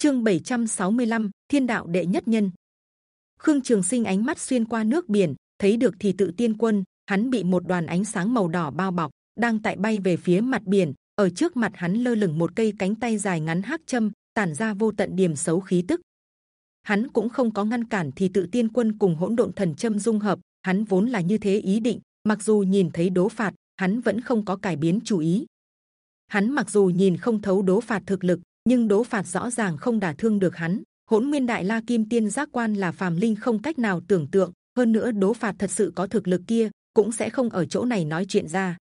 chương 765, thiên đạo đệ nhất nhân. Khương trường sinh ánh mắt xuyên qua nước biển thấy được thì tự tiên quân hắn bị một đoàn ánh sáng màu đỏ bao bọc đang tại bay về phía mặt biển. Ở trước mặt hắn lơ lửng một cây cánh tay dài ngắn hắc châm tản ra vô tận điểm xấu khí tức. Hắn cũng không có ngăn cản thì tự tiên quân cùng hỗn độn thần châm dung hợp hắn vốn là như thế ý định mặc dù nhìn thấy đố phạt hắn vẫn không có cải biến chủ ý. Hắn mặc dù nhìn không thấu đố phạt thực lực nhưng đố phạt rõ ràng không đả thương được hắn. Hỗn nguyên đại la kim tiên giác quan là phàm linh không cách nào tưởng tượng. Hơn nữa đố phạt thật sự có thực lực kia, cũng sẽ không ở chỗ này nói chuyện ra.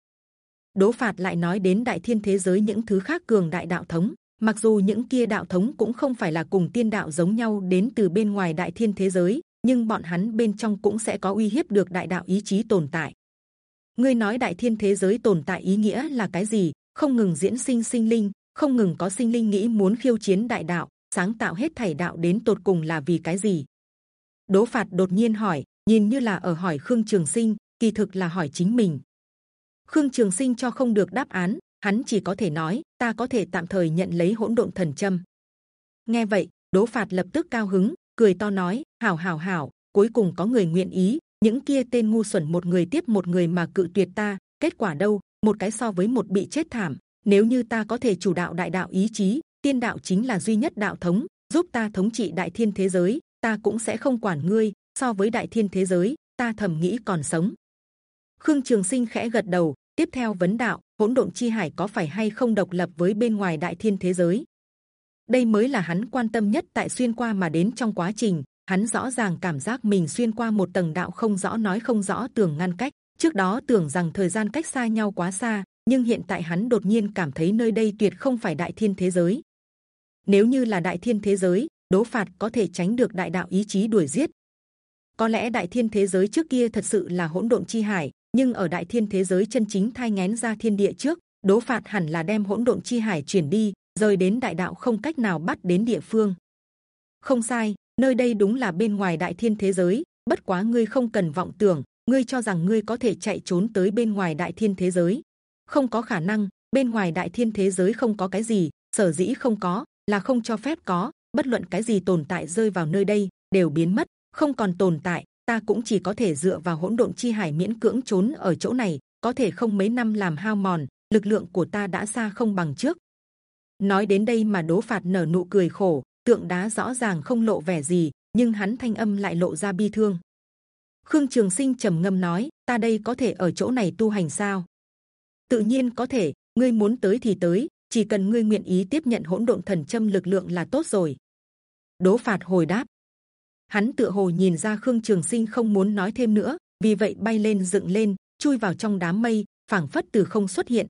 Đố phạt lại nói đến đại thiên thế giới những thứ khác cường đại đạo thống. Mặc dù những kia đạo thống cũng không phải là cùng tiên đạo giống nhau đến từ bên ngoài đại thiên thế giới, nhưng bọn hắn bên trong cũng sẽ có uy hiếp được đại đạo ý chí tồn tại. Ngươi nói đại thiên thế giới tồn tại ý nghĩa là cái gì? Không ngừng diễn sinh sinh linh không ngừng có sinh linh nghĩ muốn khiêu chiến đại đạo, sáng tạo hết thảy đạo đến tột cùng là vì cái gì? Đố phạt đột nhiên hỏi, nhìn như là ở hỏi khương trường sinh, kỳ thực là hỏi chính mình. Khương trường sinh cho không được đáp án, hắn chỉ có thể nói, ta có thể tạm thời nhận lấy hỗn độn thần châm. Nghe vậy đố phạt lập tức cao hứng, cười to nói, hảo hảo hảo, cuối cùng có người nguyện ý, những kia tên ngu xuẩn một người tiếp một người mà cự tuyệt ta, kết quả đâu, một cái so với một bị chết thảm nếu như ta có thể chủ đạo đại đạo ý chí, tiên đạo chính là duy nhất đạo thống, giúp ta thống trị đại thiên thế giới, ta cũng sẽ không quản ngươi. So với đại thiên thế giới, ta thầm nghĩ còn sống. Khương trường sinh khẽ gật đầu. Tiếp theo vấn đạo, hỗn độn chi hải có phải hay không độc lập với bên ngoài đại thiên thế giới? Đây mới là hắn quan tâm nhất tại xuyên qua mà đến trong quá trình. Hắn rõ ràng cảm giác mình xuyên qua một tầng đạo không rõ nói không rõ tường ngăn cách. Trước đó tưởng rằng thời gian cách xa nhau quá xa nhưng hiện tại hắn đột nhiên cảm thấy nơi đây tuyệt không phải đại thiên thế giới. Nếu như là đại thiên thế giới, đố phạt có thể tránh được đại đạo ý chí đuổi giết. Có lẽ đại thiên thế giới trước kia thật sự là hỗn độn chi hải, nhưng ở đại thiên thế giới chân chính thay ngén ra thiên địa trước, đố phạt hẳn là đem hỗn độn chi hải chuyển đi, rời đến đại đạo không cách nào bắt đến địa phương. Không sai, nơi đây đúng là bên ngoài đại thiên thế giới, bất quá ngươi không cần vọng tưởng, ngươi cho rằng ngươi có thể chạy trốn tới bên ngoài đại thiên thế giới không có khả năng, bên ngoài đại thiên thế giới không có cái gì, sở dĩ không có, là không cho phép có. Bất luận cái gì tồn tại rơi vào nơi đây, đều biến mất, không còn tồn tại. Ta cũng chỉ có thể dựa vào hỗn độn chi hải miễn cưỡng trốn ở chỗ này, có thể không mấy năm làm hao mòn, lực lượng của ta đã xa không bằng trước. Nói đến đây mà đố phạt nở nụ cười khổ, tượng đá rõ ràng không lộ vẻ gì, nhưng hắn thanh âm lại lộ ra bi thương. Khương trường sinh trầm ngâm nói, ta đây có thể ở chỗ này tu hành sao? Tự nhiên có thể, ngươi muốn tới thì tới, chỉ cần ngươi nguyện ý tiếp nhận hỗn độn thần châm lực lượng là tốt rồi. Đố phạt hồi đáp. Hắn tựa hồ nhìn ra khương trường sinh không muốn nói thêm nữa, vì vậy bay lên dựng lên, chui vào trong đám mây, phảng phất từ không xuất hiện.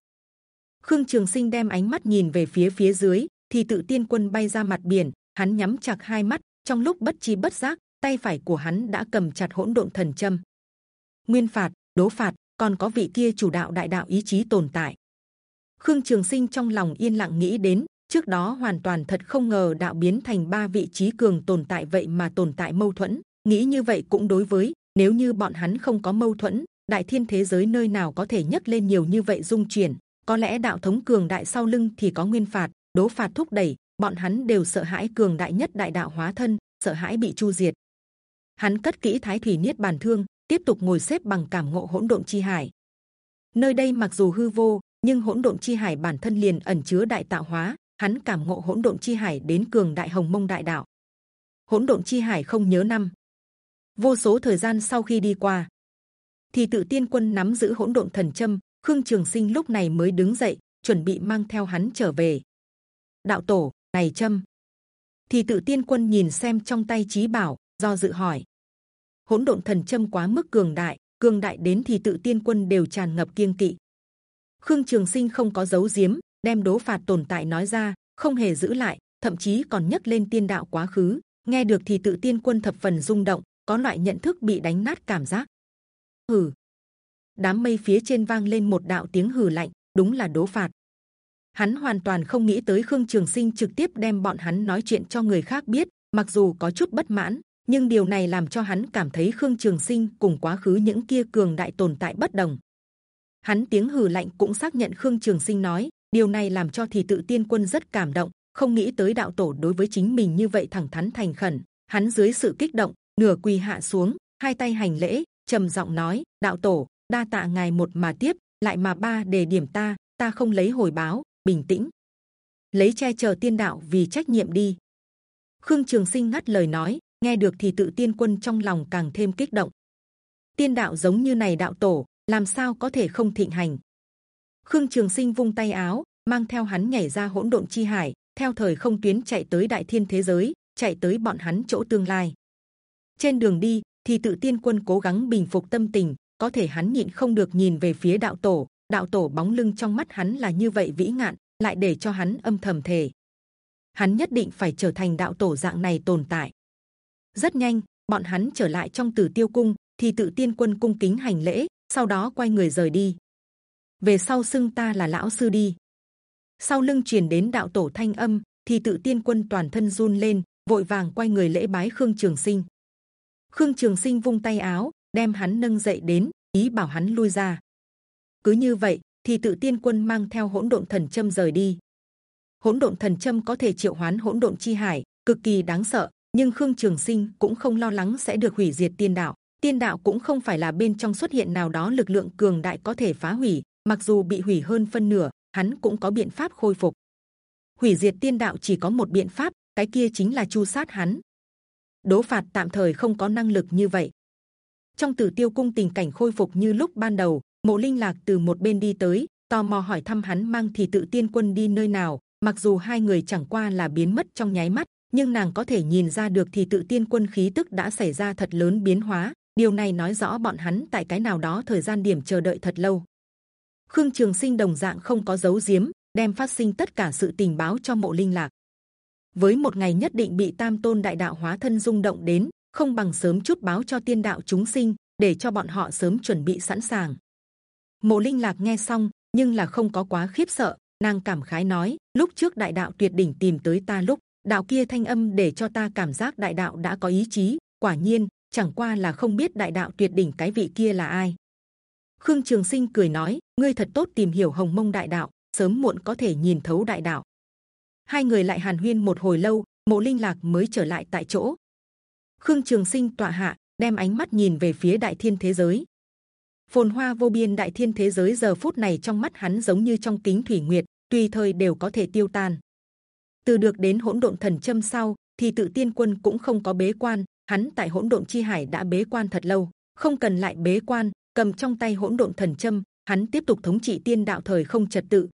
Khương trường sinh đem ánh mắt nhìn về phía phía dưới, thì tự tiên quân bay ra mặt biển, hắn nhắm chặt hai mắt, trong lúc bất chi bất giác, tay phải của hắn đã cầm chặt hỗn độn thần châm. Nguyên phạt, đố phạt còn có vị kia chủ đạo đại đạo ý chí tồn tại. Khương trường sinh trong lòng yên lặng nghĩ đến, trước đó hoàn toàn thật không ngờ đạo biến thành ba vị trí cường tồn tại vậy mà tồn tại mâu thuẫn. Nghĩ như vậy cũng đối với, nếu như bọn hắn không có mâu thuẫn, đại thiên thế giới nơi nào có thể nhấc lên nhiều như vậy dung chuyển? Có lẽ đạo thống cường đại sau lưng thì có nguyên phạt, đố phạt thúc đẩy, bọn hắn đều sợ hãi cường đại nhất đại đạo hóa thân, sợ hãi bị chu diệt. Hắn cất kỹ thái thủy niết bàn thương tiếp tục ngồi xếp bằng cảm ngộ hỗn độn chi hải. Nơi đây mặc dù hư vô, nhưng hỗn độn chi hải bản thân liền ẩn chứa đại tạo hóa. Hắn cảm ngộ hỗn độn chi hải đến cường đại hồng mông đại đạo. Hỗn độn chi hải không nhớ năm. Vô số thời gian sau khi đi qua, thì tự tiên quân nắm giữ hỗn độn thần châm, khương trường sinh lúc này mới đứng dậy, chuẩn bị mang theo hắn trở về. Đạo tổ, này châm. Thì tự tiên quân nhìn xem trong tay trí bảo, do dự hỏi hỗn độn thần châm quá mức cường đại cường đại đến thì tự tiên quân đều tràn ngập kiêng kỵ. Khương trường sinh không có giấu giếm, đem đố phạt tồn tại nói ra, không hề giữ lại, thậm chí còn nhấc lên tiên đạo quá khứ. Nghe được thì tự tiên quân thập phần rung động, có loại nhận thức bị đánh nát cảm giác. Hừ. Đám mây phía trên vang lên một đạo tiếng hừ lạnh, đúng là đố phạt. Hắn hoàn toàn không nghĩ tới khương trường sinh trực tiếp đem bọn hắn nói chuyện cho người khác biết, mặc dù có chút bất mãn nhưng điều này làm cho hắn cảm thấy khương trường sinh cùng quá khứ những kia cường đại tồn tại bất đồng hắn tiếng hừ lạnh cũng xác nhận khương trường sinh nói điều này làm cho thì tự tiên quân rất cảm động không nghĩ tới đạo tổ đối với chính mình như vậy thẳng thắn thành khẩn. Hắn dưới sự kích động, nửa quỳ hạ xuống, hai tay hành lễ, trầm giọng nói: đạo tổ, đa tạ ngài một mà tiếp, lại mà ba đề điểm ta, ta không lấy hồi báo, bình tĩnh, lấy che chở tiên đạo vì trách nhiệm đi. Khương Trường Sinh ngắt lời nói, nghe được thì tự tiên quân trong lòng càng thêm kích động. Tiên đạo giống như này đạo tổ, làm sao có thể không thịnh hành? Khương Trường Sinh vung tay áo, mang theo hắn nhảy ra hỗn độn chi hải, theo thời không tuyến chạy tới đại thiên thế giới, chạy tới bọn hắn chỗ tương lai. Trên đường đi, thì tự tiên quân cố gắng bình phục tâm tình, có thể hắn nhịn không được nhìn về phía đạo tổ, đạo tổ bóng lưng trong mắt hắn là như vậy vĩ ngạn, lại để cho hắn âm thầm thề, hắn nhất định phải trở thành đạo tổ dạng này tồn tại. Rất nhanh, bọn hắn trở lại trong Tử Tiêu Cung, thì tự tiên quân cung kính hành lễ, sau đó quay người rời đi. Về sau xưng ta là lão sư đi. Sau lưng truyền đến đạo tổ thanh âm, thì tự tiên quân toàn thân run lên, vội vàng quay người lễ bái Khương Trường Sinh. Khương Trường Sinh vung tay áo, đem hắn nâng dậy đến, ý bảo hắn lui ra. Cứ như vậy, thì tự tiên quân mang theo hỗn độn thần châm rời đi. Hỗn độn thần châm có thể triệu hoán hỗn độn chi hải, cực kỳ đáng sợ. Nhưng Khương Trường Sinh cũng không lo lắng sẽ được hủy diệt tiên đạo. Tiên đạo cũng không phải là bên trong xuất hiện nào đó lực lượng cường đại có thể phá hủy. Mặc dù bị hủy hơn phân nửa, hắn cũng có biện pháp khôi phục. Hủy diệt tiên đạo chỉ có một biện pháp, cái kia chính là chu sát hắn. Đố phạt tạm thời không có năng lực như vậy. Trong Tử Tiêu Cung tình cảnh khôi phục như lúc ban đầu, Mộ Linh Lạc từ một bên đi tới, tò mò hỏi thăm hắn mang thì tự tiên quân đi nơi nào. Mặc dù hai người chẳng qua là biến mất trong nháy mắt, nhưng nàng có thể nhìn ra được thì tự tiên quân khí tức đã xảy ra thật lớn biến hóa. Điều này nói rõ bọn hắn tại cái nào đó thời gian điểm chờ đợi thật lâu. Khương Trường Sinh đồng dạng không có giấu giếm, đem phát sinh tất cả sự tình báo cho Mộ Linh Lạc. Với một ngày nhất định bị Tam Tôn Đại Đạo hóa thân rung động đến, không bằng sớm chút báo cho tiên đạo chúng sinh, để cho bọn họ sớm chuẩn bị sẵn sàng. Mộ Linh Lạc nghe xong, nhưng là không có quá khiếp sợ, nàng cảm khái nói: lúc trước đại đạo tuyệt đỉnh tìm tới ta lúc đạo kia thanh âm để cho ta cảm giác đại đạo đã có ý chí. quả nhiên, chẳng qua là không biết đại đạo tuyệt đỉnh cái vị kia là ai. Khương Trường Sinh cười nói: ngươi thật tốt tìm hiểu Hồng Mông đại đạo, sớm muộn có thể nhìn thấu đại đạo. Hai người lại hàn huyên một hồi lâu, Mộ Linh Lạc mới trở lại tại chỗ. Khương Trường Sinh tọa hạ, đem ánh mắt nhìn về phía đại thiên thế giới phồn hoa vô biên đại thiên thế giới giờ phút này trong mắt hắn giống như trong kính thủy nguyệt tùy thời đều có thể tiêu tan từ được đến hỗn độn thần châm sau, thì tự tiên quân cũng không có bế quan, hắn tại hỗn độn chi hải đã bế quan thật lâu, không cần lại bế quan, cầm trong tay hỗn độn thần châm, hắn tiếp tục thống trị tiên đạo thời không trật tự.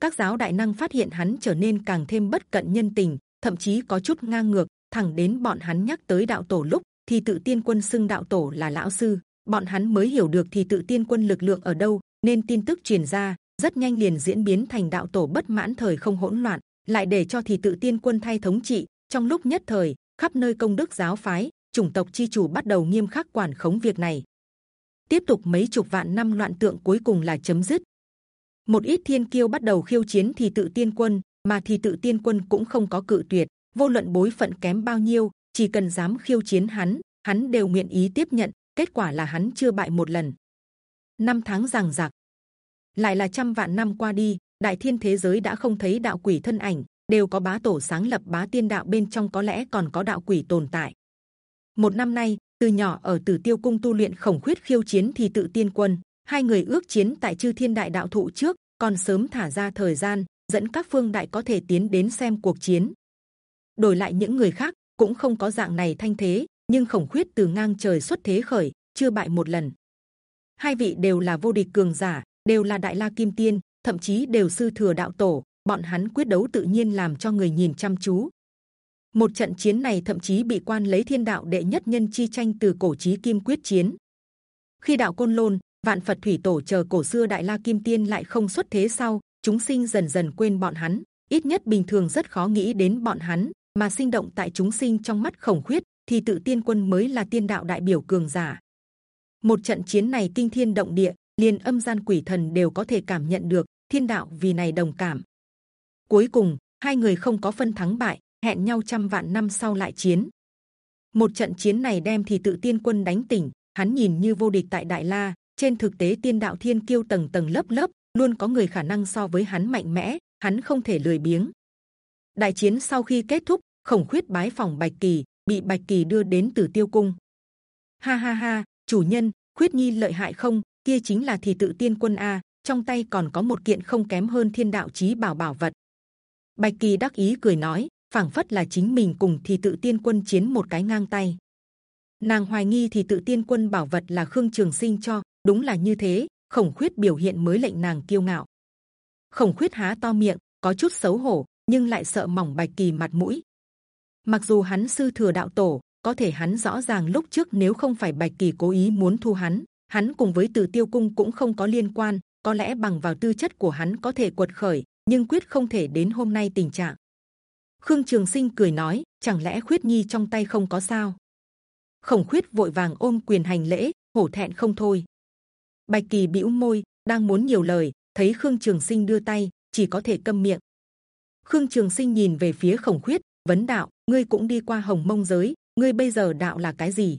Các giáo đại năng phát hiện hắn trở nên càng thêm bất cận nhân tình, thậm chí có chút ngang ngược, thẳng đến bọn hắn nhắc tới đạo tổ lúc, thì tự tiên quân xưng đạo tổ là lão sư. Bọn hắn mới hiểu được thì tự tiên quân lực lượng ở đâu, nên tin tức truyền ra, rất nhanh liền diễn biến thành đạo tổ bất mãn thời không hỗn loạn lại để cho thì tự tiên quân thay thống trị. Trong lúc nhất thời khắp nơi công đức giáo phái chủng tộc chi chủ bắt đầu nghiêm khắc quản khống việc này. Tiếp tục mấy chục vạn năm loạn tượng cuối cùng là chấm dứt. Một ít thiên kiêu bắt đầu khiêu chiến thì tự tiên quân mà thì tự tiên quân cũng không có cự tuyệt. Vô luận bối phận kém bao nhiêu chỉ cần dám khiêu chiến hắn hắn đều nguyện ý tiếp nhận. Kết quả là hắn chưa bại một lần. Năm tháng rằng rạc, lại là trăm vạn năm qua đi, đại thiên thế giới đã không thấy đạo quỷ thân ảnh, đều có bá tổ sáng lập bá tiên đạo bên trong có lẽ còn có đạo quỷ tồn tại. Một năm nay, từ nhỏ ở Tử Tiêu Cung tu luyện khổng khuyết khiêu chiến thì tự tiên quân, hai người ước chiến tại chư thiên đại đạo thụ trước, còn sớm thả ra thời gian dẫn các phương đại có thể tiến đến xem cuộc chiến. Đổi lại những người khác cũng không có dạng này thanh thế, nhưng khổng khuyết từ ngang trời xuất thế khởi chưa bại một lần hai vị đều là vô địch cường giả đều là đại la kim tiên thậm chí đều sư thừa đạo tổ bọn hắn quyết đấu tự nhiên làm cho người nhìn chăm chú. Một trận chiến này thậm chí bị quan lấy thiên đạo đệ nhất nhân chi tranh từ cổ chí kim quyết chiến. Khi đạo côn lôn vạn phật thủy tổ chờ cổ xưa đại la kim tiên lại không xuất thế sau chúng sinh dần dần quên bọn hắn. Ít nhất bình thường rất khó nghĩ đến bọn hắn mà sinh động tại chúng sinh trong mắt khổng khuyết thì tự tiên quân mới là tiên đạo đại biểu cường giả. Một trận chiến này kinh thiên động địa, liền âm gian quỷ thần đều có thể cảm nhận được thiên đạo vì này đồng cảm. Cuối cùng hai người không có phân thắng bại, hẹn nhau trăm vạn năm sau lại chiến. Một trận chiến này đem thì tự tiên quân đánh tỉnh, hắn nhìn như vô địch tại đại la, trên thực tế tiên đạo thiên kiêu tầng tầng lớp lớp luôn có người khả năng so với hắn mạnh mẽ, hắn không thể lười biếng. đại chiến sau khi kết thúc khổng khuyết bái phòng bạch kỳ bị bạch kỳ đưa đến tử tiêu cung ha ha ha chủ nhân khuyết nhi lợi hại không kia chính là thì tự tiên quân a, trong tay còn có một kiện không kém hơn thiên đạo chí bảo bảo vật. Bạch kỳ đắc ý cười nói, phảng phất là chính mình cùng thì tự tiên quân chiến một cái ngang tay. Nàng hoài nghi thì tự tiên quân bảo vật là khương trường sinh cho, đúng là như thế, khổng khuyết biểu hiện mới lệnh nàng kiêu ngạo. Khổng khuyết há to miệng, có chút xấu hổ, nhưng lại sợ mỏng bạch kỳ mặt mũi. Mặc dù hắn sư thừa đạo tổ, có thể hắn rõ ràng lúc trước nếu không phải bạch kỳ cố ý muốn thu hắn hắn cùng với từ tiêu cung cũng không có liên quan, có lẽ bằng vào tư chất của hắn có thể quật khởi, nhưng quyết không thể đến hôm nay tình trạng. Khương trường sinh cười nói, chẳng lẽ khuyết nhi trong tay không có sao? Khổng khuyết vội vàng ôm quyền hành lễ, hổ thẹn không thôi. Bạch kỳ bĩu môi, đang muốn nhiều lời, thấy khương trường sinh đưa tay, chỉ có thể câm miệng. Khương trường sinh nhìn về phía khổng khuyết, vấn đạo, ngươi cũng đi qua hồng mông giới, ngươi bây giờ đạo là cái gì?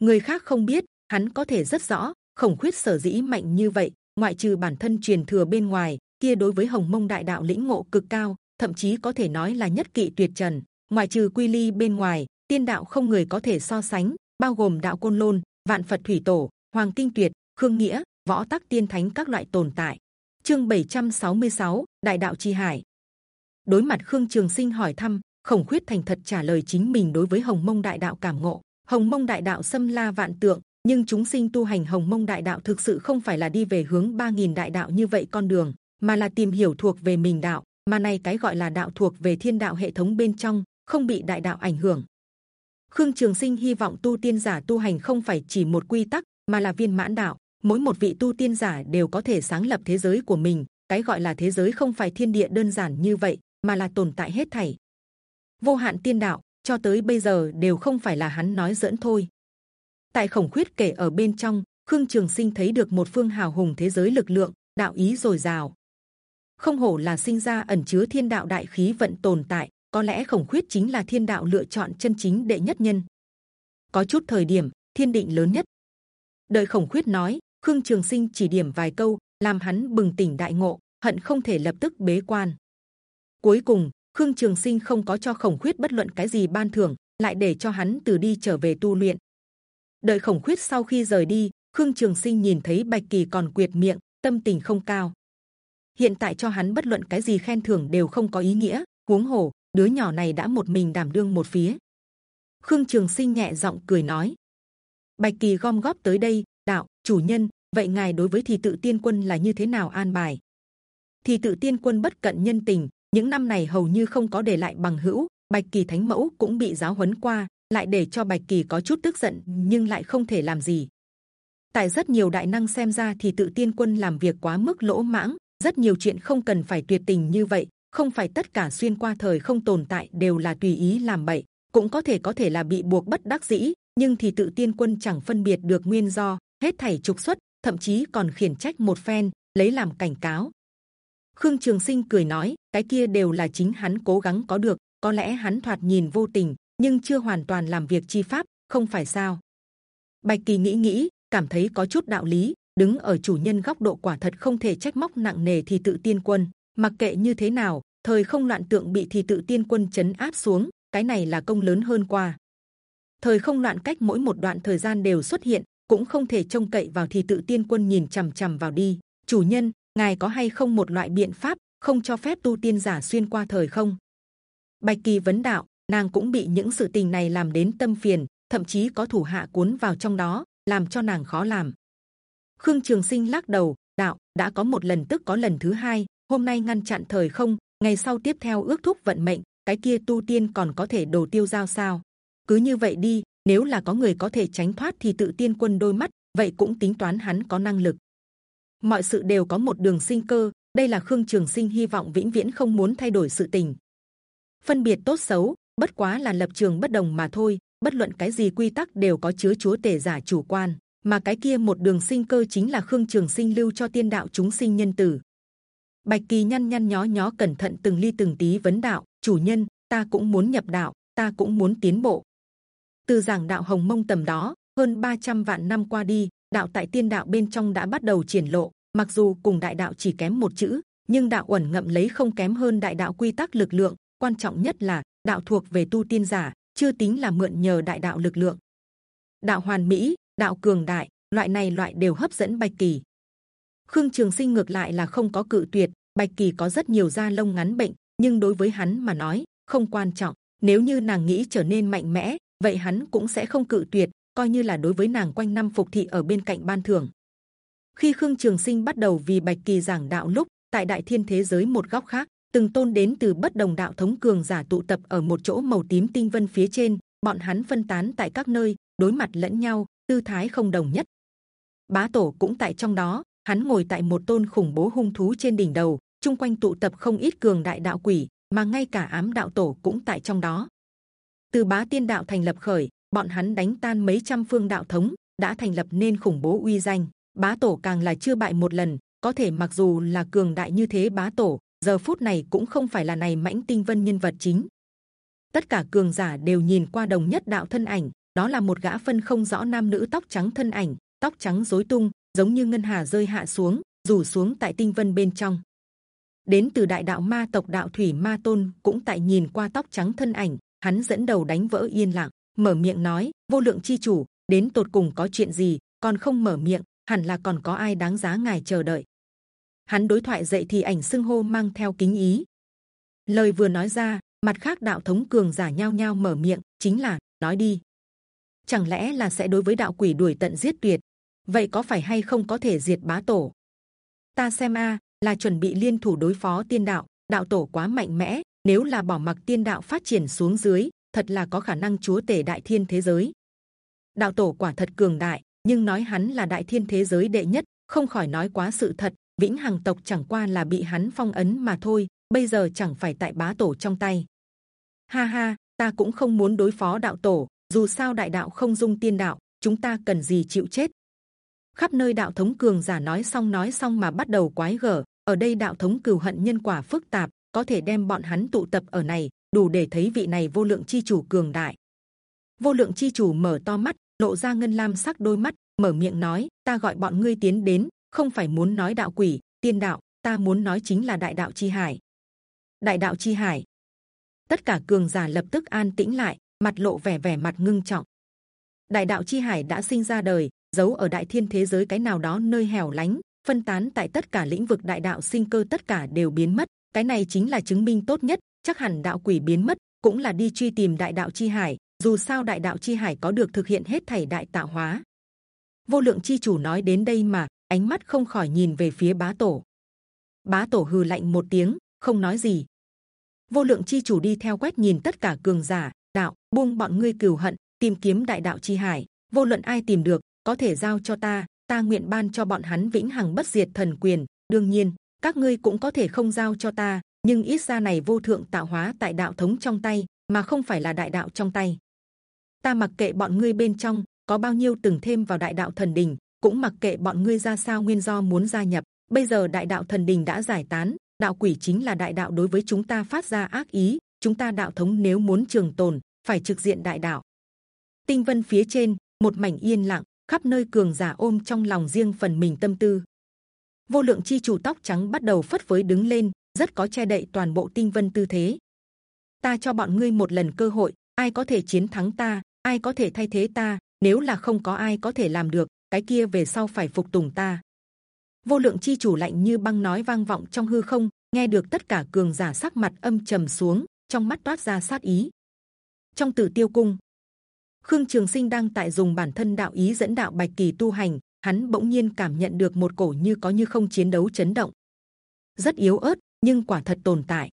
Người khác không biết hắn có thể rất rõ khổng khuyết sở dĩ mạnh như vậy ngoại trừ bản thân truyền thừa bên ngoài kia đối với hồng mông đại đạo lĩnh ngộ cực cao thậm chí có thể nói là nhất kỵ tuyệt trần. Ngoại trừ quy ly bên ngoài tiên đạo không người có thể so sánh bao gồm đạo côn lôn vạn phật thủy tổ hoàng kinh tuyệt khương nghĩa võ tắc tiên thánh các loại tồn tại. Chương 766, đại đạo chi hải. Đối mặt khương trường sinh hỏi thăm khổng khuyết thành thật trả lời chính mình đối với hồng mông đại đạo cảm ngộ. Hồng mông đại đạo xâm la vạn tượng nhưng chúng sinh tu hành hồng mông đại đạo thực sự không phải là đi về hướng 3.000 đại đạo như vậy con đường, mà là tìm hiểu thuộc về mình đạo, mà này cái gọi là đạo thuộc về thiên đạo hệ thống bên trong, không bị đại đạo ảnh hưởng. Khương trường sinh hy vọng tu tiên giả tu hành không phải chỉ một quy tắc, mà là viên mãn đạo. Mỗi một vị tu tiên giả đều có thể sáng lập thế giới của mình, cái gọi là thế giới không phải thiên địa đơn giản như vậy, mà là tồn tại hết thảy. Vô hạn tiên đạo, cho tới bây giờ đều không phải là hắn nói dẫn thôi tại khổng khuyết kể ở bên trong, khương trường sinh thấy được một phương hào hùng thế giới lực lượng, đạo ý dồi dào. Không hổ là sinh ra ẩn chứa thiên đạo đại khí vận tồn tại, có lẽ khổng khuyết chính là thiên đạo lựa chọn chân chính đệ nhất nhân. Có chút thời điểm, thiên định lớn nhất. Đợi khổng khuyết nói, khương trường sinh chỉ điểm vài câu, làm hắn bừng tỉnh đại ngộ, hận không thể lập tức bế quan. Cuối cùng, khương trường sinh không có cho khổng khuyết bất luận cái gì ban thưởng, lại để cho hắn từ đi trở về tu luyện đợi khổng khuyết sau khi rời đi, khương trường sinh nhìn thấy bạch kỳ còn quyệt miệng, tâm tình không cao. Hiện tại cho hắn bất luận cái gì khen thưởng đều không có ý nghĩa, huống hồ, đứa nhỏ này đã một mình đảm đương một phía. Khương trường sinh nhẹ giọng cười nói, bạch kỳ gom góp tới đây, đạo, chủ nhân, vậy ngài đối với thì tự tiên quân là như thế nào an bài? Thì tự tiên quân bất cận nhân tình, những năm này hầu như không có để lại bằng hữu, bạch kỳ thánh mẫu cũng bị giáo huấn qua lại để cho bạch kỳ có chút tức giận, nhưng lại không thể làm gì. Tại rất nhiều đại năng xem ra thì tự tiên quân làm việc quá mức lỗ mãng, rất nhiều chuyện không cần phải tuyệt tình như vậy, không phải tất cả xuyên qua thời không tồn tại đều là tùy ý làm bậy, cũng có thể có thể là bị buộc bất đắc dĩ, nhưng thì tự tiên quân chẳng phân biệt được nguyên do, hết thảy trục xuất, thậm chí còn khiển trách một phen, lấy làm cảnh cáo. Khương trường sinh cười nói, cái kia đều là chính hắn cố gắng có được, có lẽ hắn thoạt nhìn vô tình nhưng chưa hoàn toàn làm việc chi pháp, không phải sao? Bạch kỳ nghĩ nghĩ, cảm thấy có chút đạo lý, đứng ở chủ nhân góc độ quả thật không thể trách móc nặng nề thì tự tiên quân. Mặc kệ như thế nào, thời không loạn tượng bị thì tự tiên quân chấn áp xuống, cái này là công lớn hơn qua. Thời không loạn cách mỗi một đoạn thời gian đều xuất hiện, cũng không thể trông cậy vào thì tự tiên quân nhìn c h ầ m c h ầ m vào đi. Chủ nhân, ngài có hay không một loại biện pháp, không cho phép tu tiên giả xuyên qua thời không? Bạch kỳ vấn đạo nàng cũng bị những sự tình này làm đến tâm phiền, thậm chí có thủ hạ cuốn vào trong đó, làm cho nàng khó làm. Khương trường sinh lắc đầu, đạo, đã có một lần tức có lần thứ hai, hôm nay ngăn chặn thời không, ngày sau tiếp theo ước thúc vận mệnh, cái kia tu tiên còn có thể đồ tiêu giao sao? Cứ như vậy đi, nếu là có người có thể tránh thoát thì tự tiên quân đôi mắt, vậy cũng tính toán hắn có năng lực. Mọi sự đều có một đường sinh cơ, đây là khương trường sinh hy vọng vĩnh viễn không muốn thay đổi sự tình. Phân biệt tốt xấu bất quá là lập trường bất đồng mà thôi, bất luận cái gì quy tắc đều có chứa chúa tể giả chủ quan, mà cái kia một đường sinh cơ chính là khương trường sinh lưu cho tiên đạo chúng sinh nhân tử. Bạch kỳ nhăn nhăn nhó nhó cẩn thận từng ly từng tí vấn đạo, chủ nhân, ta cũng muốn nhập đạo, ta cũng muốn tiến bộ. Từ giảng đạo hồng mông tầm đó, hơn 300 vạn năm qua đi, đạo tại tiên đạo bên trong đã bắt đầu triển lộ, mặc dù cùng đại đạo chỉ kém một chữ, nhưng đạo uẩn ngậm lấy không kém hơn đại đạo quy tắc lực lượng, quan trọng nhất là đạo thuộc về tu tiên giả, chưa tính là mượn nhờ đại đạo lực lượng. Đạo hoàn mỹ, đạo cường đại, loại này loại đều hấp dẫn bạch kỳ. Khương Trường Sinh ngược lại là không có cự tuyệt, bạch kỳ có rất nhiều da lông ngắn bệnh, nhưng đối với hắn mà nói không quan trọng. Nếu như nàng nghĩ trở nên mạnh mẽ, vậy hắn cũng sẽ không cự tuyệt, coi như là đối với nàng quanh năm phục thị ở bên cạnh ban thưởng. Khi Khương Trường Sinh bắt đầu vì Bạch Kỳ giảng đạo lúc tại Đại Thiên thế giới một góc khác, từng tôn đến từ bất đồng đạo thống cường giả tụ tập ở một chỗ màu tím tinh vân phía trên, bọn hắn phân tán tại các nơi, đối mặt lẫn nhau, tư thái không đồng nhất. Bá tổ cũng tại trong đó, hắn ngồi tại một tôn khủng bố hung thú trên đỉnh đầu, chung quanh tụ tập không ít cường đại đạo quỷ, mà ngay cả ám đạo tổ cũng tại trong đó. Từ bá tiên đạo thành lập khởi, bọn hắn đánh tan mấy trăm phương đạo thống, đã thành lập nên khủng bố uy danh. Bá tổ càng là chưa bại một lần, có thể mặc dù là cường đại như thế bá tổ, giờ phút này cũng không phải là này mãnh tinh vân nhân vật chính. Tất cả cường giả đều nhìn qua đồng nhất đạo thân ảnh, đó là một gã phân không rõ nam nữ tóc trắng thân ảnh, tóc trắng rối tung, giống như ngân hà rơi hạ xuống, rủ xuống tại tinh vân bên trong. Đến từ đại đạo ma tộc đạo thủy ma tôn cũng tại nhìn qua tóc trắng thân ảnh, hắn dẫn đầu đánh vỡ yên lặng, mở miệng nói: vô lượng chi chủ đến tột cùng có chuyện gì, còn không mở miệng, hẳn là còn có ai đáng giá ngài chờ đợi. Hắn đối thoại dậy thì ảnh xưng hô mang theo kính ý. Lời vừa nói ra, mặt khác đạo thống cường giả nhao nhao mở miệng, chính là nói đi. Chẳng lẽ là sẽ đối với đạo quỷ đuổi tận giết tuyệt? Vậy có phải hay không có thể diệt bá tổ? Ta xem a là chuẩn bị liên thủ đối phó tiên đạo. Đạo tổ quá mạnh mẽ, nếu là bỏ mặc tiên đạo phát triển xuống dưới, thật là có khả năng chúa tể đại thiên thế giới. Đạo tổ quả thật cường đại, nhưng nói hắn là đại thiên thế giới đệ nhất, không khỏi nói quá sự thật. Vĩnh Hằng tộc chẳng qua là bị hắn phong ấn mà thôi, bây giờ chẳng phải tại bá tổ trong tay. Ha ha, ta cũng không muốn đối phó đạo tổ, dù sao đại đạo không dung tiên đạo, chúng ta cần gì chịu chết. Khắp nơi đạo thống cường giả nói xong nói xong mà bắt đầu quái gở. Ở đây đạo thống cừu hận nhân quả phức tạp, có thể đem bọn hắn tụ tập ở này, đủ để thấy vị này vô lượng chi chủ cường đại. Vô lượng chi chủ mở to mắt, lộ ra ngân lam sắc đôi mắt, mở miệng nói: Ta gọi bọn ngươi tiến đến, không phải muốn nói đạo quỷ, tiên đạo, ta muốn nói chính là đại đạo chi hải. Đại đạo chi hải. Tất cả cường giả lập tức an tĩnh lại, mặt lộ vẻ vẻ mặt ngưng trọng. Đại đạo chi hải đã sinh ra đời, giấu ở đại thiên thế giới cái nào đó nơi hẻo lánh, phân tán tại tất cả lĩnh vực đại đạo sinh cơ tất cả đều biến mất. Cái này chính là chứng minh tốt nhất. Chắc hẳn đạo quỷ biến mất cũng là đi truy tìm đại đạo chi hải. Dù sao đại đạo chi hải có được thực hiện hết thảy đại tạo hóa. Vô lượng chi chủ nói đến đây mà ánh mắt không khỏi nhìn về phía bá tổ. Bá tổ hừ lạnh một tiếng, không nói gì. Vô lượng chi chủ đi theo quét nhìn tất cả cường giả, đạo buông bọn ngươi cừu hận, tìm kiếm đại đạo chi hải. Vô luận ai tìm được, có thể giao cho ta, ta nguyện ban cho bọn hắn vĩnh hằng bất diệt thần quyền. đương nhiên, các ngươi cũng có thể không giao cho ta, nhưng ít ra này vô thượng tạo hóa tại đạo thống trong tay, mà không phải là đại đạo trong tay. Ta mặc kệ bọn ngươi bên trong có bao nhiêu từng thêm vào đại đạo thần đình, cũng mặc kệ bọn ngươi ra sao nguyên do muốn gia nhập. Bây giờ đại đạo thần đình đã giải tán, đạo quỷ chính là đại đạo đối với chúng ta phát ra ác ý. Chúng ta đạo thống nếu muốn trường tồn, phải trực diện đại đạo. Tinh vân phía trên một mảnh yên lặng, khắp nơi cường giả ôm trong lòng riêng phần mình tâm tư. Vô lượng chi chủ tóc trắng bắt đầu phất với đứng lên, rất có che đậy toàn bộ tinh vân tư thế. Ta cho bọn ngươi một lần cơ hội, ai có thể chiến thắng ta, ai có thể thay thế ta. Nếu là không có ai có thể làm được, cái kia về sau phải phục tùng ta. Vô lượng chi chủ lạnh như băng nói vang vọng trong hư không, nghe được tất cả cường giả sắc mặt âm trầm xuống, trong mắt toát ra sát ý. Trong tử tiêu cung, Khương Trường Sinh đang tại dùng bản thân đạo ý dẫn đạo Bạch Kỳ tu hành, hắn bỗng nhiên cảm nhận được một cổ như có như không chiến đấu chấn động, rất yếu ớt nhưng quả thật tồn tại.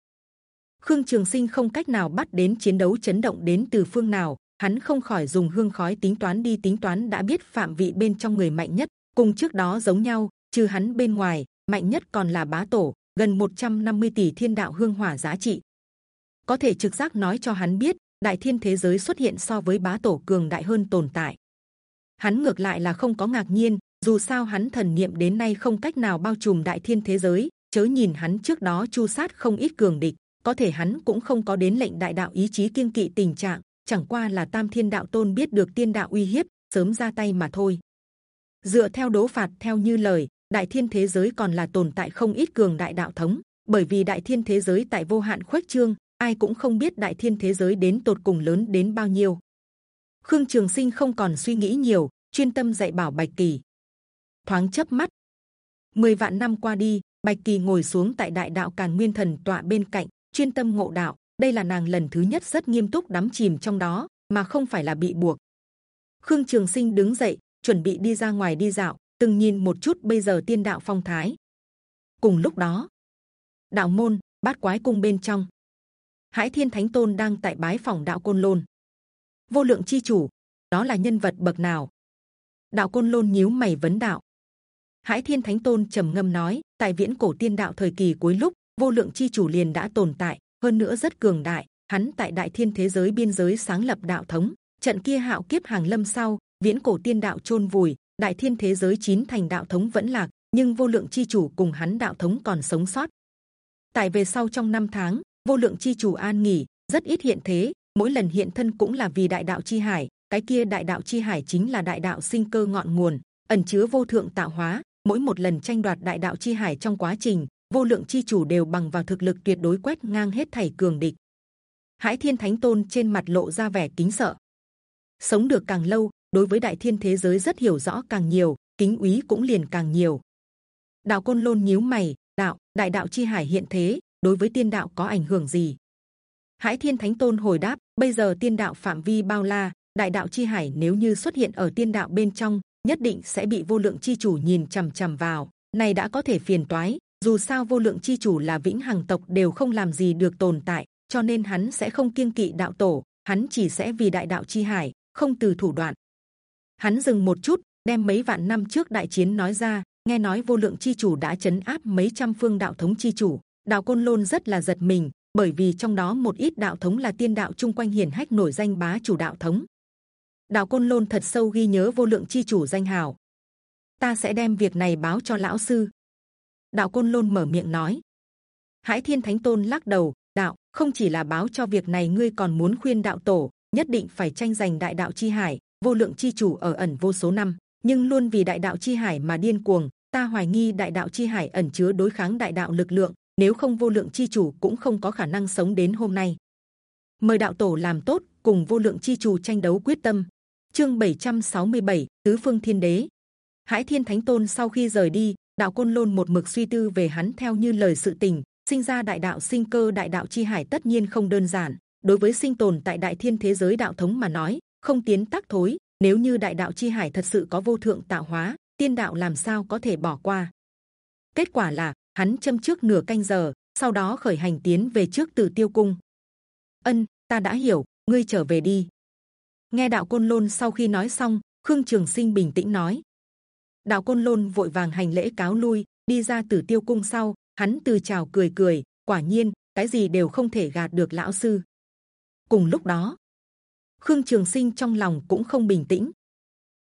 Khương Trường Sinh không cách nào bắt đến chiến đấu chấn động đến từ phương nào, hắn không khỏi dùng hương khói tính toán đi tính toán đã biết phạm vị bên trong người mạnh nhất, cùng trước đó giống nhau, trừ hắn bên ngoài mạnh nhất còn là bá tổ, gần 150 tỷ thiên đạo hương hỏa giá trị. Có thể trực giác nói cho hắn biết, đại thiên thế giới xuất hiện so với bá tổ cường đại hơn tồn tại. Hắn ngược lại là không có ngạc nhiên, dù sao hắn thần niệm đến nay không cách nào bao trùm đại thiên thế giới. Chớ nhìn hắn trước đó chu sát không ít cường địch, có thể hắn cũng không có đến lệnh đại đạo ý chí kiên kỵ tình trạng. Chẳng qua là tam thiên đạo tôn biết được tiên đạo uy hiếp, sớm ra tay mà thôi. Dựa theo đố phạt theo như lời, đại thiên thế giới còn là tồn tại không ít cường đại đạo thống, bởi vì đại thiên thế giới tại vô hạn khuếch trương, ai cũng không biết đại thiên thế giới đến tột cùng lớn đến bao nhiêu. Khương Trường Sinh không còn suy nghĩ nhiều, chuyên tâm dạy bảo Bạch Kỳ. Thoáng chớp mắt, mười vạn năm qua đi, Bạch Kỳ ngồi xuống tại Đại Đạo Càn Nguyên Thần tọa bên cạnh, chuyên tâm ngộ đạo. Đây là nàng lần thứ nhất rất nghiêm túc đắm chìm trong đó, mà không phải là bị buộc. Khương Trường Sinh đứng dậy, chuẩn bị đi ra ngoài đi dạo, từng nhìn một chút bây giờ tiên đạo phong thái. Cùng lúc đó, đạo môn bát quái cung bên trong, Hải Thiên Thánh Tôn đang tại bái phòng đạo côn lôn. Vô lượng chi chủ, đó là nhân vật bậc nào? Đạo côn lôn nhíu mày vấn đạo. Hải Thiên Thánh Tôn trầm ngâm nói: tại viễn cổ tiên đạo thời kỳ cuối lúc, vô lượng chi chủ liền đã tồn tại, hơn nữa rất cường đại. Hắn tại đại thiên thế giới biên giới sáng lập đạo thống. Trận kia hạo kiếp hàng lâm sau, viễn cổ tiên đạo chôn vùi, đại thiên thế giới chín thành đạo thống vẫn lạc, nhưng vô lượng chi chủ cùng hắn đạo thống còn sống sót. Tại về sau trong năm tháng, vô lượng chi chủ an nghỉ, rất ít hiện thế, mỗi lần hiện thân cũng là vì đại đạo chi hải. Cái kia đại đạo chi hải chính là đại đạo sinh cơ ngọn nguồn, ẩn chứa vô thượng tạo hóa. Mỗi một lần tranh đoạt đại đạo chi hải trong quá trình, vô lượng chi chủ đều bằng vào thực lực tuyệt đối quét ngang hết thảy cường địch. Hải Thiên Thánh Tôn trên mặt lộ ra vẻ kính sợ. Sống được càng lâu, đối với đại thiên thế giới rất hiểu rõ càng nhiều, kính úy cũng liền càng nhiều. Đạo Côn Lôn nhíu mày, đạo đại đạo chi hải hiện thế, đối với tiên đạo có ảnh hưởng gì? Hải Thiên Thánh Tôn hồi đáp: Bây giờ tiên đạo phạm vi bao la, đại đạo chi hải nếu như xuất hiện ở tiên đạo bên trong, nhất định sẽ bị vô lượng chi chủ nhìn c h ầ m c h ầ m vào. Này đã có thể phiền toái. Dù sao vô lượng chi chủ là vĩnh hằng tộc đều không làm gì được tồn tại, cho nên hắn sẽ không kiêng kỵ đạo tổ. Hắn chỉ sẽ vì đại đạo chi hải không từ thủ đoạn. Hắn dừng một chút, đem mấy vạn năm trước đại chiến nói ra. Nghe nói vô lượng chi chủ đã chấn áp mấy trăm phương đạo thống chi chủ, đạo côn lôn rất là giật mình bởi vì trong đó một ít đạo thống là tiên đạo chung quanh hiển hách nổi danh bá chủ đạo thống đạo côn lôn thật sâu ghi nhớ vô lượng chi chủ danh hào ta sẽ đem việc này báo cho lão sư đạo côn lôn mở miệng nói. Hải thiên thánh tôn lắc đầu đạo không chỉ là báo cho việc này ngươi còn muốn khuyên đạo tổ nhất định phải tranh giành đại đạo chi hải vô lượng chi chủ ở ẩn vô số năm. Nhưng luôn vì đại đạo chi hải mà điên cuồng ta hoài nghi đại đạo chi hải ẩn chứa đối kháng đại đạo lực lượng nếu không vô lượng chi chủ cũng không có khả năng sống đến hôm nay. Mời đạo tổ làm tốt cùng vô lượng chi chủ tranh đấu quyết tâm. Chương 767, tứ phương thiên đế. Hải thiên thánh tôn sau khi rời đi đạo côn lôn một mực suy tư về hắn theo như lời sự tình sinh ra đại đạo sinh cơ đại đạo chi hải tất nhiên không đơn giản đối với sinh tồn tại đại thiên thế giới đạo thống mà nói không tiến tác thối nếu như đại đạo chi hải thật sự có vô thượng tạo hóa tiên đạo làm sao có thể bỏ qua kết quả là hắn châm trước nửa canh giờ, sau đó khởi hành tiến về trước Tử Tiêu Cung. Ân, ta đã hiểu, ngươi trở về đi. Nghe đạo côn lôn sau khi nói xong, Khương Trường Sinh bình tĩnh nói. Đạo côn lôn vội vàng hành lễ cáo lui, đi ra Tử Tiêu Cung sau, hắn từ chào cười cười, quả nhiên cái gì đều không thể gạt được lão sư. Cùng lúc đó, Khương Trường Sinh trong lòng cũng không bình tĩnh.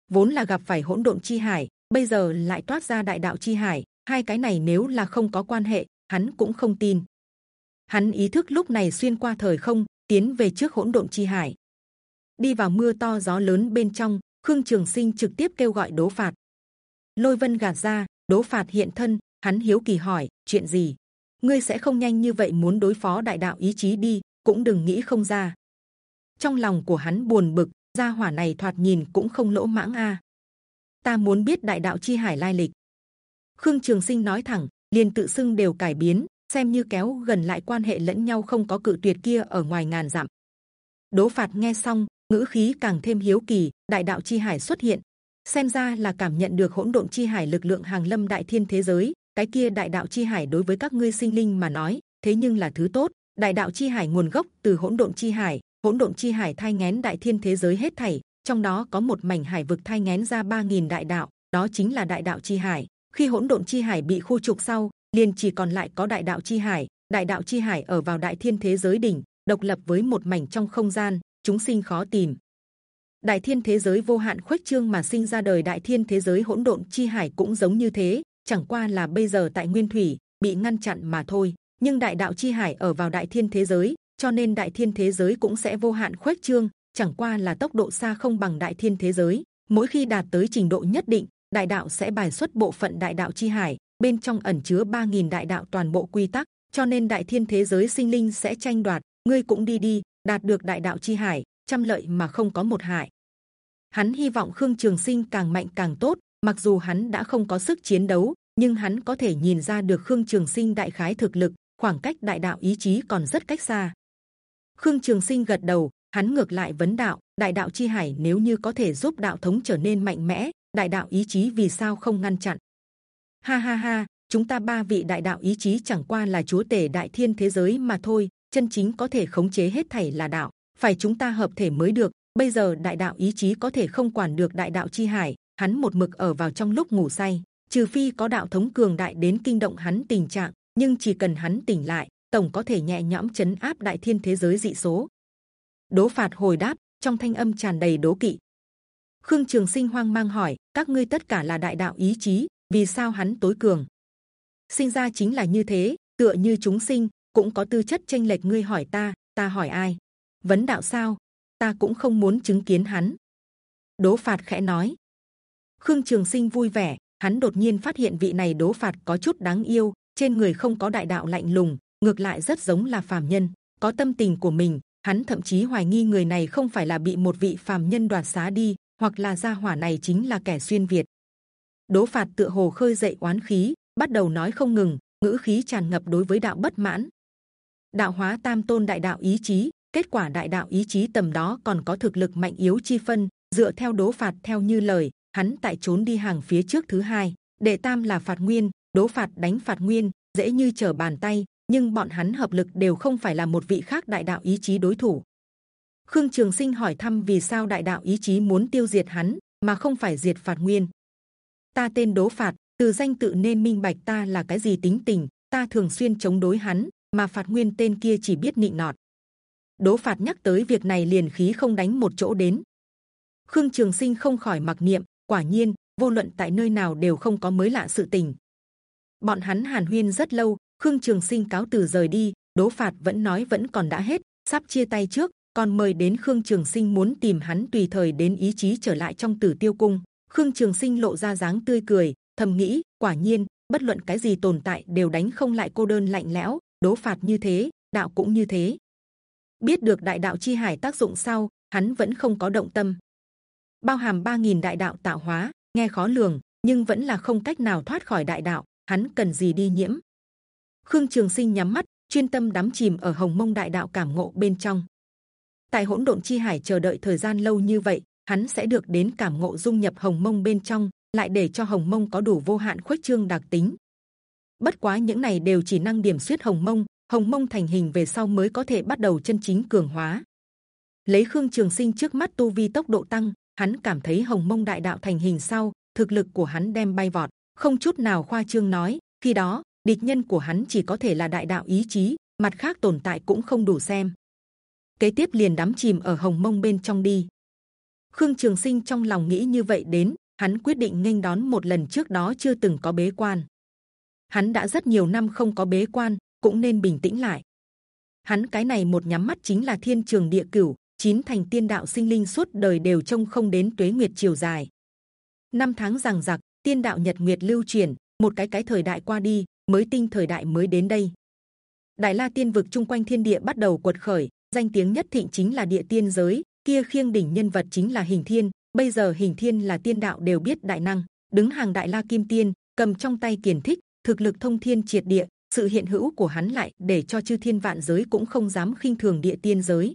Vốn là gặp phải hỗn độn chi hải, bây giờ lại toát ra đại đạo chi hải, hai cái này nếu là không có quan hệ hắn cũng không tin hắn ý thức lúc này xuyên qua thời không tiến về trước hỗn độn chi hải đi vào mưa to gió lớn bên trong khương trường sinh trực tiếp kêu gọi đố phạt lôi vân gạt ra đố phạt hiện thân hắn hiếu kỳ hỏi chuyện gì ngươi sẽ không nhanh như vậy muốn đối phó đại đạo ý chí đi cũng đừng nghĩ không ra trong lòng của hắn buồn bực gia hỏa này thoạt nhìn cũng không lỗ mãng a ta muốn biết đại đạo chi hải lai lịch Khương Trường Sinh nói thẳng, liền tự xưng đều cải biến, xem như kéo gần lại quan hệ lẫn nhau không có cự tuyệt kia ở ngoài ngàn dặm. Đố phạt nghe xong, ngữ khí càng thêm hiếu kỳ. Đại đạo chi hải xuất hiện, xem ra là cảm nhận được hỗn độn chi hải lực lượng hàng lâm đại thiên thế giới. Cái kia đại đạo chi hải đối với các ngươi sinh linh mà nói, thế nhưng là thứ tốt. Đại đạo chi hải nguồn gốc từ hỗn độn chi hải, hỗn độn chi hải thay ngén đại thiên thế giới hết thảy. Trong đó có một mảnh hải vực thay ngén ra 3.000 đại đạo, đó chính là đại đạo chi hải khi hỗn độn chi hải bị khu trục sau liền chỉ còn lại có đại đạo chi hải đại đạo chi hải ở vào đại thiên thế giới đỉnh độc lập với một mảnh trong không gian chúng sinh khó tìm đại thiên thế giới vô hạn khuếch trương mà sinh ra đời đại thiên thế giới hỗn độn chi hải cũng giống như thế, chẳng qua là bây giờ tại nguyên thủy, bị ngăn chặn mà thôi. Nhưng đại đạo chi hải ở vào đại thiên thế giới, cho nên đại thiên thế giới cũng sẽ vô hạn khuếch trương, chẳng qua là tốc độ xa không bằng đại thiên thế giới. Mỗi khi đạt tới trình độ nhất định, đại đạo sẽ bài xuất bộ phận đại đạo chi hải, bên trong ẩn chứa 3.000 đại đạo toàn bộ quy tắc, cho nên đại thiên thế giới sinh linh sẽ tranh đoạt. Ngươi cũng đi đi, đạt được đại đạo chi hải, trăm lợi mà không có một hại hắn hy vọng khương trường sinh càng mạnh càng tốt, mặc dù hắn đã không có sức chiến đấu, nhưng hắn có thể nhìn ra được khương trường sinh đại khái thực lực, khoảng cách đại đạo ý chí còn rất cách xa. Khương trường sinh gật đầu, hắn ngược lại vấn đạo, đại đạo chi hải nếu như có thể giúp đạo thống trở nên mạnh mẽ, đại đạo ý chí vì sao không ngăn chặn? Ha ha ha, chúng ta ba vị đại đạo ý chí chẳng qua là chúa tể đại thiên thế giới mà thôi, chân chính có thể khống chế hết thảy là đạo, phải chúng ta hợp thể mới được bây giờ đại đạo ý chí có thể không quản được đại đạo chi hải, hắn một mực ở vào trong lúc ngủ say. Trừ phi có đạo thống cường đại đến kinh động hắn tình trạng, nhưng chỉ cần hắn tỉnh lại, tổng có thể nhẹ nhõm chấn áp đại thiên thế giới dị số. Đố phạt hồi đáp, trong thanh âm tràn đầy đố kỵ. Khương trường sinh hoang mang hỏi, các ngươi tất cả là đại đạo ý chí, vì sao hắn tối cường? Sinh ra chính là như thế, tựa như chúng sinh, cũng có tư chất tranh lệch ngươi hỏi ta ta hỏi ai? Vấn đạo sao? Ta cũng không muốn chứng kiến hắn. Đố phạt khẽ nói. Khương trường sinh vui vẻ, hắn đột nhiên phát hiện vị này đố phạt có chút đáng yêu, trên người không có đại đạo lạnh lùng, ngược lại rất giống là phàm nhân, có tâm tình của mình, hắn thậm chí hoài nghi người này không phải là bị một vị phàm nhân đoạt xá đi, hoặc là gia hỏa này chính là kẻ xuyên việt. Đố phạt tựa hồ khơi dậy oán khí, bắt đầu nói không ngừng, ngữ khí tràn ngập đối với đạo bất mãn. Đạo hóa tam tôn đại đạo ý chí kết quả đại đạo ý chí tầm đó còn có thực lực mạnh yếu chi phân, dựa theo đố phạt theo như lời, hắn tại trốn đi hàng phía trước thứ hai. Đệ tam là phạt nguyên, đố phạt đánh phạt nguyên, dễ như trở bàn tay, nhưng bọn hắn hợp lực đều không phải là một vị khác đại đạo ý chí đối thủ. Khương trường sinh hỏi thăm vì sao đại đạo ý chí muốn tiêu diệt hắn, mà không phải diệt phạt nguyên. Ta tên đố phạt, từ danh tự nên minh bạch ta là cái gì tính tình, ta thường xuyên chống đối hắn, mà phạt nguyên tên kia chỉ biết nịnh nọt đố phạt nhắc tới việc này liền khí không đánh một chỗ đến. Khương trường sinh không khỏi mặc niệm, quả nhiên, vô luận tại nơi nào đều không có mới lạ sự tình. Bọn hắn hàn huyên rất lâu, khương trường sinh cáo từ rời đi, đố phạt vẫn nói vẫn còn đã hết, sắp chia tay trước, còn mời đến khương trường sinh muốn tìm hắn tùy thời đến ý chí trở lại trong tử tiêu cung. Khương trường sinh lộ ra dáng tươi cười, thầm nghĩ, quả nhiên, bất luận cái gì tồn tại đều đánh không lại cô đơn lạnh lẽo, đố phạt như thế, đạo cũng như thế biết được đại đạo chi hải tác dụng sau, hắn vẫn không có động tâm. Bao hàm 3.000 đại đạo tạo hóa, nghe khó lường, nhưng vẫn là không cách nào thoát khỏi đại đạo, hắn cần gì đi nhiễm? Khương trường sinh nhắm mắt, chuyên tâm đắm chìm ở hồng mông đại đạo cảm ngộ bên trong. Tại hỗn độn chi hải chờ đợi thời gian lâu như vậy, hắn sẽ được đến cảm ngộ dung nhập hồng mông bên trong, lại để cho hồng mông có đủ vô hạn khuếch trương đặc tính. Bất quá những này đều chỉ năng điểm suyết hồng mông hồng mông thành hình về sau mới có thể bắt đầu chân chính cường hóa. Lấy khương trường sinh trước mắt tu vi tốc độ tăng, hắn cảm thấy hồng mông đại đạo thành hình sau, thực lực của hắn đem bay vọt. Không chút nào khoa trương nói, khi đó, địch nhân của hắn chỉ có thể là đại đạo ý chí, mặt khác tồn tại cũng không đủ xem. Kế tiếp liền đắm chìm ở hồng mông bên trong đi. Khương trường sinh trong lòng nghĩ như vậy đến, hắn quyết định nghênh đón một lần trước đó chưa từng có bế quan. Hắn đã rất nhiều năm không có bế quan cũng nên bình tĩnh lại. Hắn cái này một nhắm mắt chính là thiên trường địa cửu, chín thành tiên đạo sinh linh suốt đời đều trông không đến tuế nguyệt chiều dài. Năm tháng rằng giặc, tiên đạo nhật nguyệt lưu truyền, một cái cái thời đại qua đi, mới tinh thời đại mới đến đây. Đại la tiên vực chung quanh thiên địa bắt đầu cuột khởi, danh tiếng nhất thịnh chính là địa tiên giới, kia khiêng đỉnh nhân vật chính là hình thiên, bây giờ hình thiên là tiên đạo đều biết đại năng, đứng hàng đại la kim tiên, cầm trong tay kiền thích, thực lực thông thiên triệt địa sự hiện hữu của hắn lại để cho chư thiên vạn giới cũng không dám khinh thường địa tiên giới.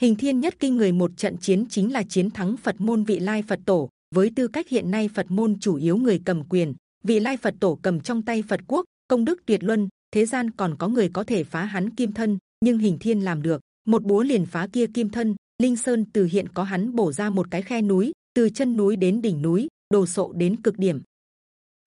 Hình thiên nhất kinh người một trận chiến chính là chiến thắng phật môn vị lai phật tổ. Với tư cách hiện nay phật môn chủ yếu người cầm quyền, vị lai phật tổ cầm trong tay phật quốc, công đức tuyệt luân, thế gian còn có người có thể phá hắn kim thân, nhưng hình thiên làm được. Một búa liền phá kia kim thân, linh sơn từ hiện có hắn bổ ra một cái khe núi, từ chân núi đến đỉnh núi, đồ sộ đến cực điểm.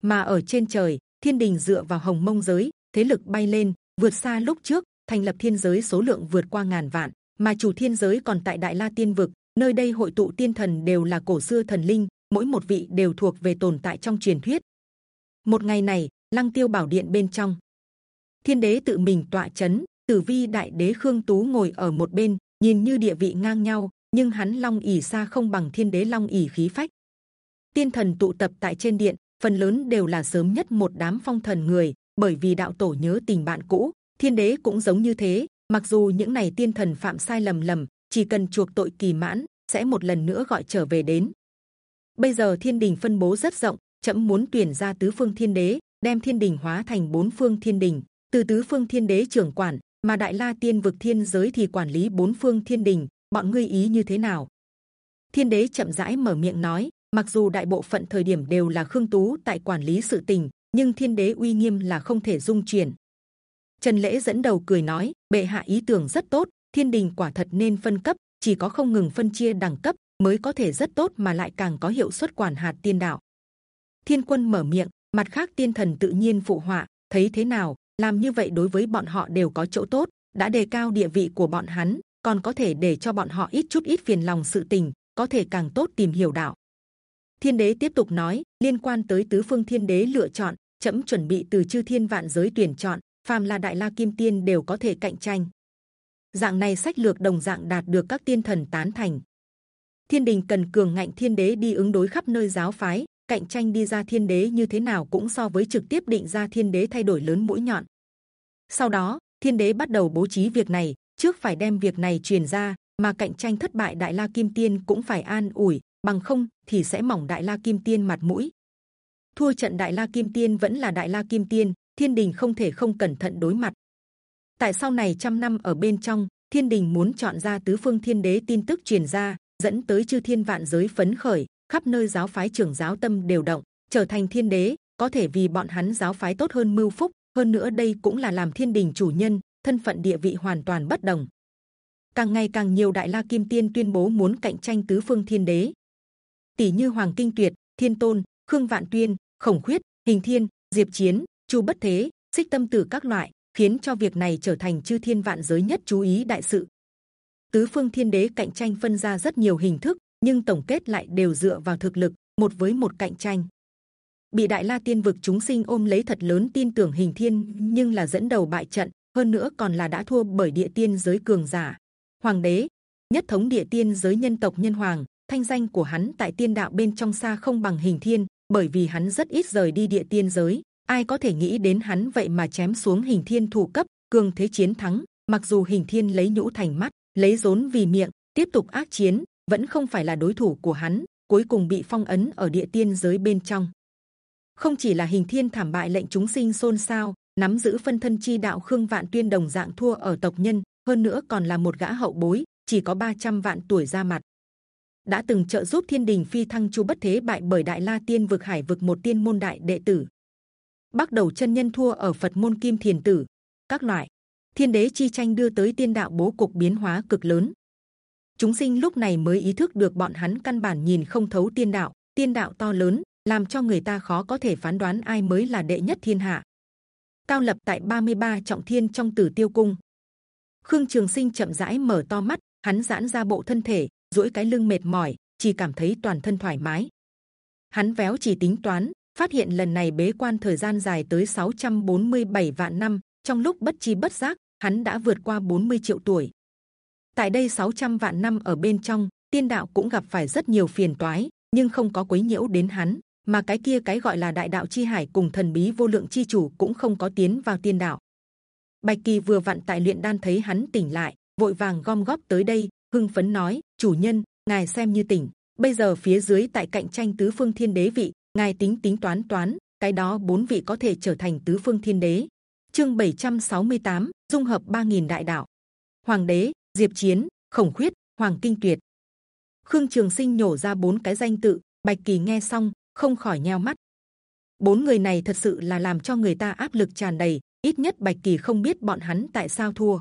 Mà ở trên trời, thiên đình dựa vào hồng mông giới thế lực bay lên, vượt xa lúc trước, thành lập thiên giới số lượng vượt qua ngàn vạn, mà chủ thiên giới còn tại đại la tiên vực, nơi đây hội tụ tiên thần đều là cổ xưa thần linh, mỗi một vị đều thuộc về tồn tại trong truyền thuyết. Một ngày này, lăng tiêu bảo điện bên trong, thiên đế tự mình tọa chấn, tử vi đại đế khương tú ngồi ở một bên, nhìn như địa vị ngang nhau, nhưng hắn long ỉ xa không bằng thiên đế long ỉ khí phách. Tiên thần tụ tập tại trên điện, phần lớn đều là sớm nhất một đám phong thần người bởi vì đạo tổ nhớ tình bạn cũ, thiên đế cũng giống như thế. Mặc dù những này tiên thần phạm sai lầm lầm, chỉ cần chuộc tội kỳ mãn, sẽ một lần nữa gọi trở về đến. Bây giờ thiên đình phân bố rất rộng, chậm muốn tuyển ra tứ phương thiên đế, đem thiên đình hóa thành bốn phương thiên đình. Từ tứ phương thiên đế trưởng quản, mà đại la tiên vực thiên giới thì quản lý bốn phương thiên đình. Bọn ngươi ý như thế nào? Thiên đế chậm rãi mở miệng nói, mặc dù đại bộ phận thời điểm đều là khương tú tại quản lý sự tình nhưng thiên đế uy nghiêm là không thể dung chuyển. Trần lễ dẫn đầu cười nói, bệ hạ ý tưởng rất tốt, thiên đình quả thật nên phân cấp, chỉ có không ngừng phân chia đẳng cấp mới có thể rất tốt mà lại càng có hiệu suất quản hạt tiên đạo. Thiên quân mở miệng, mặt khác tiên thần tự nhiên phụ họa, thấy thế nào, làm như vậy đối với bọn họ đều có chỗ tốt, đã đề cao địa vị của bọn hắn, còn có thể để cho bọn họ ít chút ít phiền lòng sự tình, có thể càng tốt tìm hiểu đạo. Thiên đế tiếp tục nói, liên quan tới tứ phương thiên đế lựa chọn chậm chuẩn bị từ chư thiên vạn giới tuyển chọn, phàm là đại la kim tiên đều có thể cạnh tranh. Dạng này sách lược đồng dạng đạt được các tiên thần tán thành. Thiên đình cần cường ngạnh thiên đế đi ứng đối khắp nơi giáo phái, cạnh tranh đi ra thiên đế như thế nào cũng so với trực tiếp định ra thiên đế thay đổi lớn mũi nhọn. Sau đó, thiên đế bắt đầu bố trí việc này, trước phải đem việc này truyền ra, mà cạnh tranh thất bại đại la kim tiên cũng phải an ủi, bằng không thì sẽ mỏng đại la kim tiên mặt mũi thua trận đại la kim tiên vẫn là đại la kim tiên, thiên đình không thể không cẩn thận đối mặt. Tại sau này trăm năm ở bên trong, thiên đình muốn chọn ra tứ phương thiên đế tin tức truyền ra, dẫn tới chư thiên vạn giới phấn khởi, khắp nơi giáo phái trưởng giáo tâm đều động, trở thành thiên đế, có thể vì bọn hắn giáo phái tốt hơn mưu phúc, hơn nữa đây cũng là làm thiên đình chủ nhân, thân phận địa vị hoàn toàn bất đồng. Càng ngày càng nhiều đại la kim tiên tuyên bố muốn cạnh tranh tứ phương thiên đế. Tỷ như hoàng kinh tuyệt, thiên tôn, khương vạn tuyên khổng khuyết, hình thiên, diệp chiến, chu bất thế, xích tâm tử các loại, khiến cho việc này trở thành chư thiên vạn giới nhất chú ý đại sự. Tứ phương thiên đế cạnh tranh phân ra rất nhiều hình thức, nhưng tổng kết lại đều dựa vào thực lực, một với một cạnh tranh. Bị đại la tiên vực chúng sinh ôm lấy thật lớn tin tưởng hình thiên, nhưng là dẫn đầu bại trận, hơn nữa còn là đã thua bởi địa tiên giới cường giả. Hoàng đế, nhất thống địa tiên giới nhân tộc nhân hoàng, thanh danh của hắn tại tiên đạo bên trong xa không bằng hình thiên bởi vì hắn rất ít rời đi địa tiên giới. Ai có thể nghĩ đến hắn vậy mà chém xuống hình thiên thủ cấp, cường thế chiến thắng, mặc dù hình thiên lấy nhũ thành mắt, lấy rốn vì miệng, tiếp tục ác chiến, vẫn không phải là đối thủ của hắn, cuối cùng bị phong ấn ở địa tiên giới bên trong. Không chỉ là hình thiên thảm bại lệnh chúng sinh xôn xao, nắm giữ phân thân chi đạo khương vạn tuyên đồng dạng thua ở tộc nhân, hơn nữa còn là một gã hậu bối, chỉ có 300 vạn tuổi ra mặt đã từng trợ giúp thiên đình phi thăng chu bất thế bại bởi đại la tiên vực hải vực một tiên môn đại đệ tử. Bắt đầu chân nhân thua ở phật môn kim thiền tử. Các loại. Thiên đế chi tranh đưa tới tiên đạo bố cục biến hóa cực lớn. Chúng sinh lúc này mới ý thức được bọn hắn căn bản nhìn không thấu tiên đạo. Tiên đạo to lớn, làm cho người ta khó có thể phán đoán ai mới là đệ nhất thiên hạ. Cao lập tại 33 trọng thiên trong tử tiêu cung. Khương trường sinh chậm rãi mở to mắt, hắn giãn ra bộ thân thể duỗi cái lưng mệt mỏi, chỉ cảm thấy toàn thân thoải mái. Hắn véo chỉ tính toán, phát hiện lần này bế quan thời gian dài tới 647 vạn năm, trong lúc bất chi bất giác, hắn đã vượt qua 40 triệu tuổi. Tại đây 600 vạn năm ở bên trong, tiên đạo cũng gặp phải rất nhiều phiền toái, nhưng không có quấy nhiễu đến hắn, mà cái kia cái gọi là đại đạo chi hải cùng thần bí vô lượng chi chủ cũng không có tiến vào tiên đạo. Bạch kỳ vừa vặn tại luyện đan thấy hắn tỉnh lại, vội vàng gom góp tới đây, hưng phấn nói chủ nhân ngài xem như tỉnh. Bây giờ phía dưới tại cạnh tranh tứ phương thiên đế vị ngài tính tính toán toán cái đó bốn vị có thể trở thành tứ phương thiên đế. Chương 768, dung hợp 3.000 đại đạo. Hoàng đế diệp chiến khổng khuyết hoàng kinh tuyệt. Khương trường sinh nhổ ra bốn cái danh tự bạch kỳ nghe xong không khỏi nheo mắt. Bốn người này thật sự là làm cho người ta áp lực tràn đầy ít nhất bạch kỳ không biết bọn hắn tại sao thua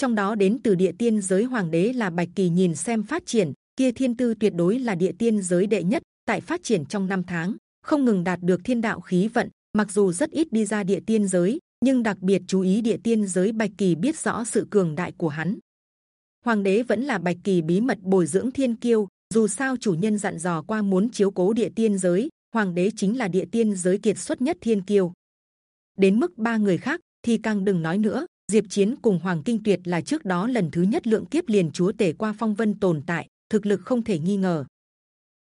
trong đó đến từ địa tiên giới hoàng đế là bạch kỳ nhìn xem phát triển, kia thiên tư tuyệt đối là địa tiên giới đệ nhất, tại phát triển trong năm tháng, không ngừng đạt được thiên đạo khí vận, mặc dù rất ít đi ra địa tiên giới, nhưng đặc biệt chú ý địa tiên giới bạch kỳ biết rõ sự cường đại của hắn. Hoàng đế vẫn là bạch kỳ bí mật bồi dưỡng thiên kiêu, dù sao chủ nhân dặn dò qua muốn chiếu cố địa tiên giới, hoàng đế chính là địa tiên giới kiệt xuất nhất thiên kiêu. Đến mức ba người khác thì càng đừng nói nữa diệp chiến cùng hoàng kinh tuyệt là trước đó lần thứ nhất lượng kiếp liền chúa tể qua phong vân tồn tại, thực lực không thể nghi ngờ.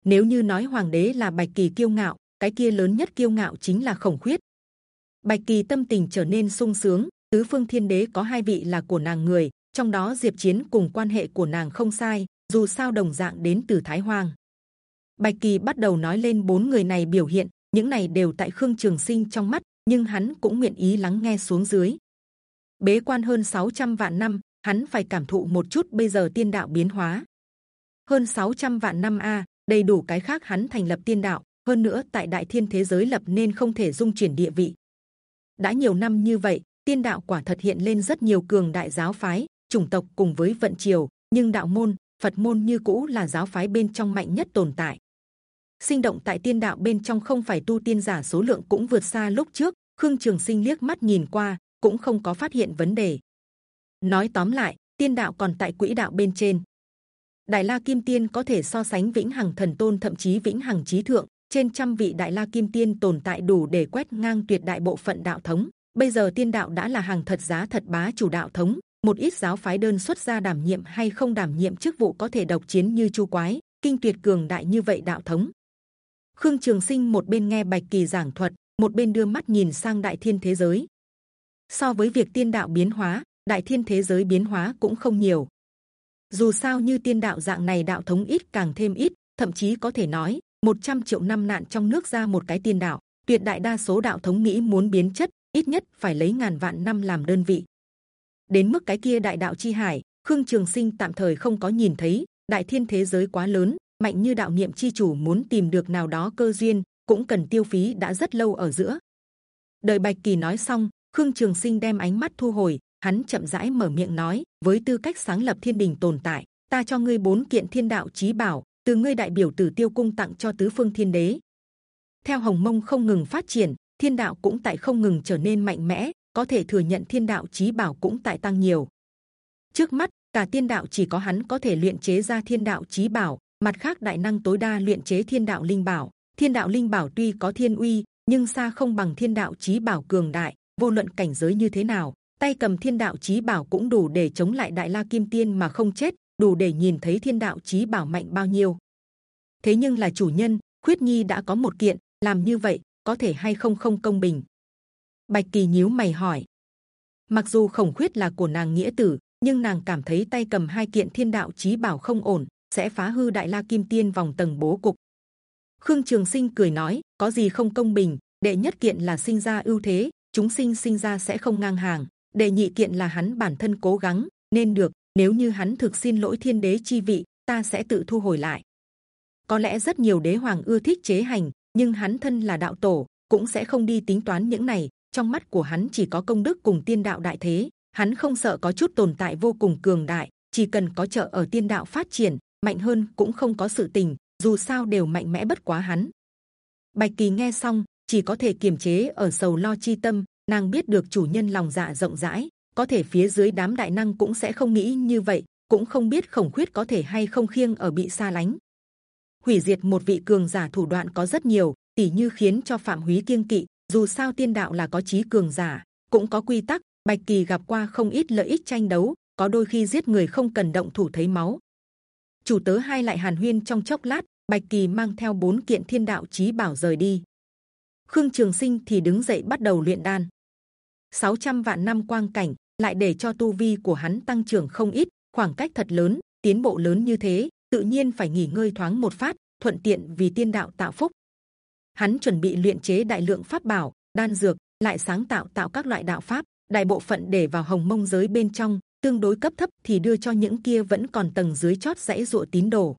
Nếu như nói hoàng đế là bạch kỳ kiêu ngạo, cái kia lớn nhất kiêu ngạo chính là khổng khuyết. Bạch kỳ tâm tình trở nên sung sướng, tứ phương thiên đế có hai vị là của nàng người, trong đó diệp chiến cùng quan hệ của nàng không sai, dù sao đồng dạng đến từ thái hoàng bạch kỳ bắt đầu nói lên bốn người này biểu hiện, những này đều tại khương trường sinh trong mắt, nhưng hắn cũng nguyện ý lắng nghe xuống dưới bế quan hơn 600 vạn năm, hắn phải cảm thụ một chút bây giờ tiên đạo biến hóa. Hơn 600 vạn năm a, đầy đủ cái khác hắn thành lập tiên đạo, hơn nữa tại đại thiên thế giới lập nên không thể dung chuyển địa vị. Đã nhiều năm như vậy, tiên đạo quả thật hiện lên rất nhiều cường đại giáo phái, chủng tộc cùng với vận triều, nhưng đạo môn, phật môn như cũ là giáo phái bên trong mạnh nhất tồn tại. Sinh động tại tiên đạo bên trong không phải tu tiên giả số lượng cũng vượt xa lúc trước, khương trường sinh liếc mắt nhìn qua cũng không có phát hiện vấn đề. Nói tóm lại, tiên đạo còn tại quỹ đạo bên trên. Đại la kim tiên có thể so sánh vĩnh hằng thần tôn thậm chí vĩnh hằng trí thượng, trên trăm vị đại la kim tiên tồn tại đủ để quét ngang tuyệt đại bộ phận đạo thống. Bây giờ tiên đạo đã là hàng thật giá thật bá chủ đạo thống, một ít giáo phái đơn xuất ra đảm nhiệm hay không đảm nhiệm chức vụ có thể độc chiến như chu quái, kinh tuyệt cường đại như vậy đạo thống. Khương trường sinh một bên nghe bạch kỳ giảng thuật, một bên đưa mắt nhìn sang đại thiên thế giới so với việc tiên đạo biến hóa, đại thiên thế giới biến hóa cũng không nhiều. Dù sao như tiên đạo dạng này đạo thống ít càng thêm ít, thậm chí có thể nói 100 triệu năm nạn trong nước ra một cái tiên đạo, tuyệt đại đa số đạo thống nghĩ muốn biến chất, ít nhất phải lấy ngàn vạn năm làm đơn vị. Đến mức cái kia đại đạo chi hải, khương trường sinh tạm thời không có nhìn thấy, đại thiên thế giới quá lớn, mạnh như đạo niệm chi chủ muốn tìm được nào đó cơ duyên, cũng cần tiêu phí đã rất lâu ở giữa. Đời bạch kỳ nói xong khương trường sinh đem ánh mắt thu hồi, hắn chậm rãi mở miệng nói, với tư cách sáng lập thiên đình tồn tại, ta cho ngươi bốn kiện thiên đạo chí bảo, từ ngươi đại biểu tử tiêu cung tặng cho tứ phương thiên đế. Theo hồng mông không ngừng phát triển, thiên đạo cũng tại không ngừng trở nên mạnh mẽ, có thể thừa nhận thiên đạo chí bảo cũng tại tăng nhiều. Trước mắt, cả thiên đạo chỉ có hắn có thể luyện chế ra thiên đạo chí bảo, mặt khác đại năng tối đa luyện chế thiên đạo linh bảo. Thiên đạo linh bảo tuy có thiên uy, nhưng xa không bằng thiên đạo chí bảo cường đại vô luận cảnh giới như thế nào, tay cầm thiên đạo chí bảo cũng đủ để chống lại đại la kim tiên mà không chết, đủ để nhìn thấy thiên đạo chí bảo mạnh bao nhiêu. Thế nhưng là chủ nhân, khuyết nhi đã có một kiện, làm như vậy, có thể hay không không công bình? Bạch kỳ nhíu mày hỏi. Mặc dù khổng khuyết là của nàng nghĩa tử, nhưng nàng cảm thấy tay cầm hai kiện thiên đạo chí bảo không ổn, sẽ phá hư đại la kim tiên vòng tầng bố cục. Khương trường sinh cười nói, có gì không công bình, đệ nhất kiện là sinh ra ưu thế chúng sinh sinh ra sẽ không ngang hàng. Đệ nhị kiện là hắn bản thân cố gắng, nên được, nếu như hắn thực xin lỗi thiên đế chi vị, ta sẽ tự thu hồi lại. Có lẽ rất nhiều đế hoàng ưa thích chế hành, nhưng hắn thân là đạo tổ, cũng sẽ không đi tính toán những này. Trong mắt của hắn chỉ có công đức cùng tiên đạo đại thế, hắn không sợ có chút tồn tại vô cùng cường đại, chỉ cần có trợ ở tiên đạo phát triển, mạnh hơn cũng không có sự tình, dù sao đều mạnh mẽ bất quá hắn. Bạch kỳ nghe xong chỉ có thể kiềm chế ở sầu lo chi tâm, nàng biết được chủ nhân lòng dạ rộng rãi, có thể phía dưới đám đại năng cũng sẽ không nghĩ như vậy, cũng không biết khổng khuyết có thể hay không khiêng ở bị xa lánh. Hủy diệt một vị cường giả thủ đoạn có rất nhiều tỷ như khiến cho phạm húy kiêng kỵ, dù sao tiên đạo là có trí cường giả, cũng có quy tắc, bạch kỳ gặp qua không ít lợi ích tranh đấu, có đôi khi giết người không cần động thủ thấy máu. Chủ tớ hai lại hàn huyên trong chốc lát, bạch kỳ mang theo bốn kiện thiên đạo chí bảo rời đi khương trường sinh thì đứng dậy bắt đầu luyện đan. 600 vạn năm quang cảnh, lại để cho tu vi của hắn tăng trưởng không ít, khoảng cách thật lớn, tiến bộ lớn như thế, tự nhiên phải nghỉ ngơi thoáng một phát, thuận tiện vì tiên đạo tạo phúc. Hắn chuẩn bị luyện chế đại lượng pháp bảo, đan dược, lại sáng tạo tạo các loại đạo pháp, đại bộ phận để vào hồng mông giới bên trong, tương đối cấp thấp thì đưa cho những kia vẫn còn tầng dưới chót dãy dụa tín đồ.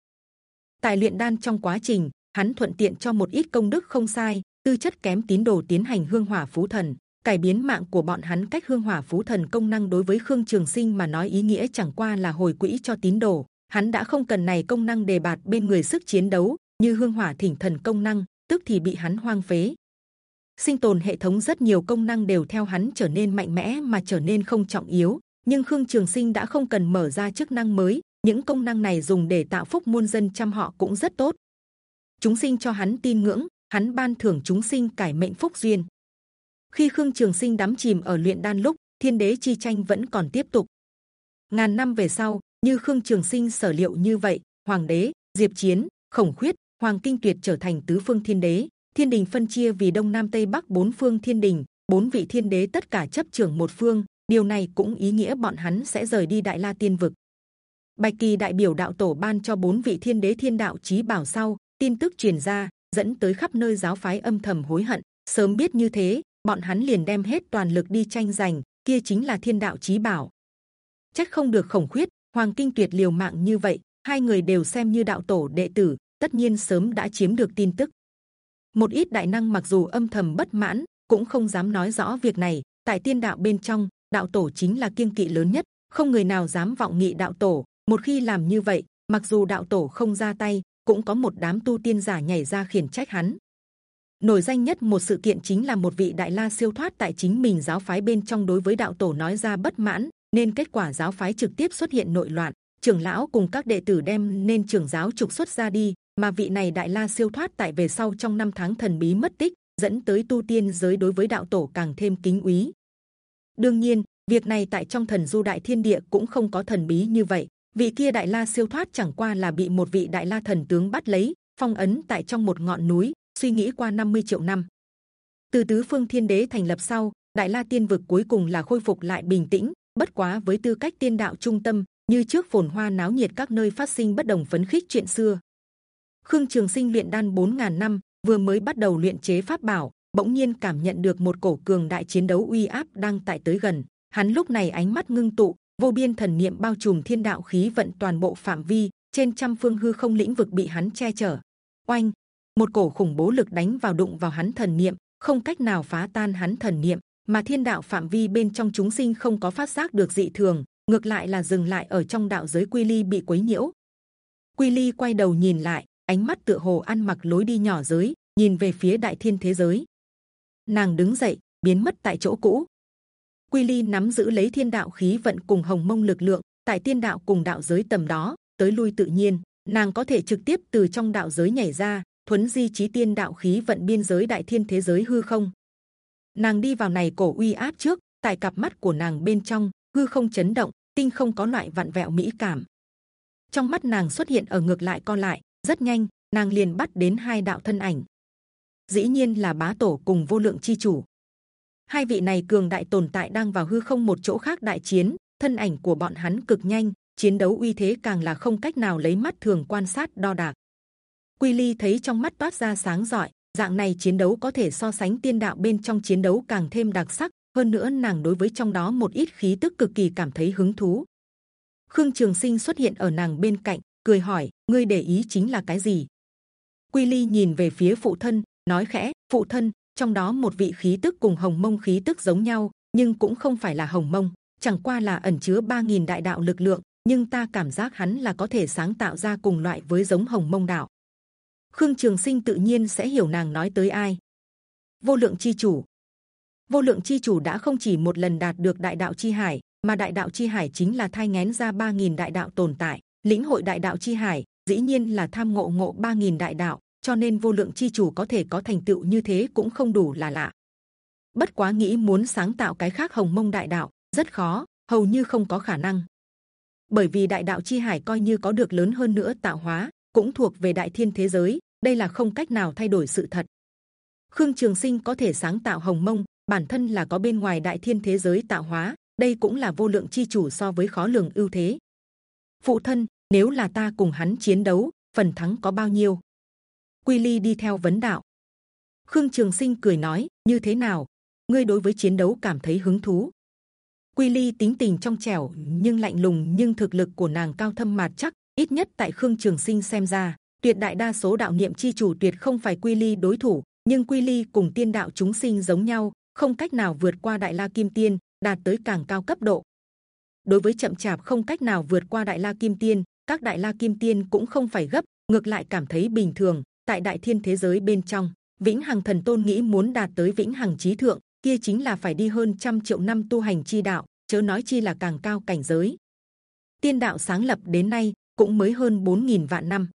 Tại luyện đan trong quá trình, hắn thuận tiện cho một ít công đức không sai tư chất kém tín đồ tiến hành hương hỏa phú thần, cải biến mạng của bọn hắn cách hương hỏa phú thần công năng đối với khương trường sinh mà nói ý nghĩa chẳng qua là hồi quỹ cho tín đồ. Hắn đã không cần này công năng đề bạt bên người sức chiến đấu, như hương hỏa thỉnh thần công năng, tức thì bị hắn hoang phế. Sinh tồn hệ thống rất nhiều công năng đều theo hắn trở nên mạnh mẽ mà trở nên không trọng yếu, nhưng khương trường sinh đã không cần mở ra chức năng mới, những công năng này dùng để tạo phúc muôn dân chăm họ cũng rất tốt. Chúng sinh cho hắn tin ngưỡng hắn ban thưởng chúng sinh cải mệnh phúc duyên. Khi khương trường sinh đắm chìm ở luyện đan lúc, thiên đế chi tranh vẫn còn tiếp tục. Ngàn năm về sau, như khương trường sinh sở liệu như vậy, hoàng đế, diệp chiến, khổng khuyết, hoàng kinh tuyệt trở thành tứ phương thiên đế, thiên đình phân chia vì đông nam tây bắc bốn phương thiên đình, bốn vị thiên đế tất cả chấp trưởng một phương, điều này cũng ý nghĩa bọn hắn sẽ rời đi đại la tiên vực. Bạch kỳ đại biểu đạo tổ ban cho bốn vị thiên đế thiên đạo chí bảo sau, tin tức truyền ra dẫn tới khắp nơi giáo phái âm thầm hối hận. Sớm biết như thế, bọn hắn liền đem hết toàn lực đi tranh giành, kia chính là thiên đạo chí bảo. Chắc không được khổng khuyết, hoàng kinh tuyệt liều mạng như vậy, hai người đều xem như đạo tổ đệ tử, tất nhiên sớm đã chiếm được tin tức. Một ít đại năng mặc dù âm thầm bất mãn, cũng không dám nói rõ việc này. Tại tiên đạo bên trong, đạo tổ chính là kiêng kỵ lớn nhất, không người nào dám vọng nghị đạo tổ. Một khi làm như vậy, mặc dù đạo tổ không ra tay cũng có một đám tu tiên giả nhảy ra khiển trách hắn. Nổi danh nhất một sự kiện chính là một vị đại la siêu thoát tại chính mình giáo phái bên trong đối với đạo tổ nói ra bất mãn, nên kết quả giáo phái trực tiếp xuất hiện nội loạn. Trưởng lão cùng các đệ tử đem nên trưởng giáo trục xuất ra đi, mà vị này đại la siêu thoát tại về sau trong năm tháng thần bí mất tích, dẫn tới tu tiên giới đối với đạo tổ càng thêm kính úy đương nhiên, việc này tại trong thần du đại thiên địa cũng không có thần bí như vậy vị kia đại la siêu thoát chẳng qua là bị một vị đại la thần tướng bắt lấy, phong ấn tại trong một ngọn núi, suy nghĩ qua 50 triệu năm. Từ tứ phương thiên đế thành lập sau, đại la tiên vực cuối cùng là khôi phục lại bình tĩnh, bất quá với tư cách tiên đạo trung tâm, như trước phồn hoa náo nhiệt các nơi phát sinh bất đồng phấn khích chuyện xưa. Khương trường sinh luyện đan 4.000 năm, vừa mới bắt đầu luyện chế pháp bảo, bỗng nhiên cảm nhận được một cổ cường đại chiến đấu uy áp đang tại tới gần. Hắn lúc này ánh mắt ngưng tụ vô biên thần niệm bao trùm thiên đạo khí vận toàn bộ phạm vi, trên trăm phương hư không lĩnh vực bị hắn che chở. Oanh! Một cổ khủng bố lực đánh vào đụng vào hắn thần niệm, không cách nào phá tan hắn thần niệm, mà thiên đạo phạm vi bên trong chúng sinh không có phát giác được dị thường, ngược lại là dừng lại ở trong đạo giới quy ly bị quấy nhiễu. Quy ly quay đầu nhìn lại, ánh mắt tựa hồ ăn mặc lối đi nhỏ giới, nhìn về phía đại thiên thế giới. Nàng đứng dậy, biến mất tại chỗ cũ quy ly nắm giữ lấy thiên đạo khí vận cùng hồng mông lực lượng, tại tiên đạo cùng đạo giới tầm đó, tới lui tự nhiên. Nàng có thể trực tiếp từ trong đạo giới nhảy ra, thuấn di trí tiên đạo khí vận biên giới đại thiên thế giới hư không. Nàng đi vào này cổ uy áp trước, tại cặp mắt của nàng bên trong, hư không chấn động, tinh không có loại vặn vẹo mỹ cảm. Trong mắt nàng xuất hiện ở ngược lại co lại, rất nhanh, nàng liền bắt đến hai đạo thân ảnh. Dĩ nhiên là bá tổ cùng vô lượng chi chủ hai vị này cường đại tồn tại đang vào hư không một chỗ khác đại chiến, thân ảnh của bọn hắn cực nhanh, chiến đấu uy thế càng là không cách nào lấy mắt thường quan sát đo đạc. Quy ly thấy trong mắt toát ra sáng rọi dạng này chiến đấu có thể so sánh tiên đạo bên trong chiến đấu càng thêm đặc sắc, hơn nữa nàng đối với trong đó một ít khí tức cực kỳ cảm thấy hứng thú. Khương trường sinh xuất hiện ở nàng bên cạnh, cười hỏi, ngươi để ý chính là cái gì? Quy ly nhìn về phía phụ thân, nói khẽ, phụ thân trong đó một vị khí tức cùng hồng mông khí tức giống nhau, nhưng cũng không phải là hồng mông, chẳng qua là ẩn chứa 3.000 đại đạo lực lượng, nhưng ta cảm giác hắn là có thể sáng tạo ra cùng loại với giống hồng mông đạo. Khương trường sinh tự nhiên sẽ hiểu nàng nói tới ai. Vô lượng chi chủ. Vô lượng chi chủ đã không chỉ một lần đạt được đại đạo chi hải, mà đại đạo chi hải chính là thai ngén ra 3.000 đại đạo tồn tại. Lĩnh hội đại đạo chi hải, dĩ nhiên là tham ngộ ngộ 3.000 đại đạo cho nên vô lượng chi chủ có thể có thành tựu như thế cũng không đủ là lạ. Bất quá nghĩ muốn sáng tạo cái khác hồng mông đại đạo, rất khó, hầu như không có khả năng. Bởi vì đại đạo chi hải coi như có được lớn hơn nữa tạo hóa, cũng thuộc về đại thiên thế giới, đây là không cách nào thay đổi sự thật. Khương trường sinh có thể sáng tạo hồng mông, bản thân là có bên ngoài đại thiên thế giới tạo hóa, đây cũng là vô lượng chi chủ so với khó lường ưu thế. Phụ thân, nếu là ta cùng hắn chiến đấu, phần thắng có bao nhiêu? Quy ly đi theo vấn đạo. Khương trường sinh cười nói, như thế nào? Ngươi đối với chiến đấu cảm thấy hứng thú. Quy ly tính tình trong trẻo, nhưng lạnh lùng, nhưng thực lực của nàng cao thâm mạt chắc, ít nhất tại khương trường sinh xem ra, tuyệt đại đa số đạo niệm chi chủ tuyệt không phải quy ly đối thủ, nhưng quy ly cùng tiên đạo chúng sinh giống nhau, không cách nào vượt qua đại la kim tiên, đạt tới càng cao cấp độ. Đối với chậm chạp không cách nào vượt qua đại la kim tiên, các đại la kim tiên cũng không phải gấp, ngược lại cảm thấy bình thường tại đại thiên thế giới bên trong, vĩnh hằng thần tôn nghĩ muốn đạt tới vĩnh hằng trí thượng, kia chính là phải đi hơn trăm triệu năm tu hành chi đạo, chớ nói chi là càng cao cảnh giới. Tiên đạo sáng lập đến nay, cũng mới hơn 4.000 vạn năm.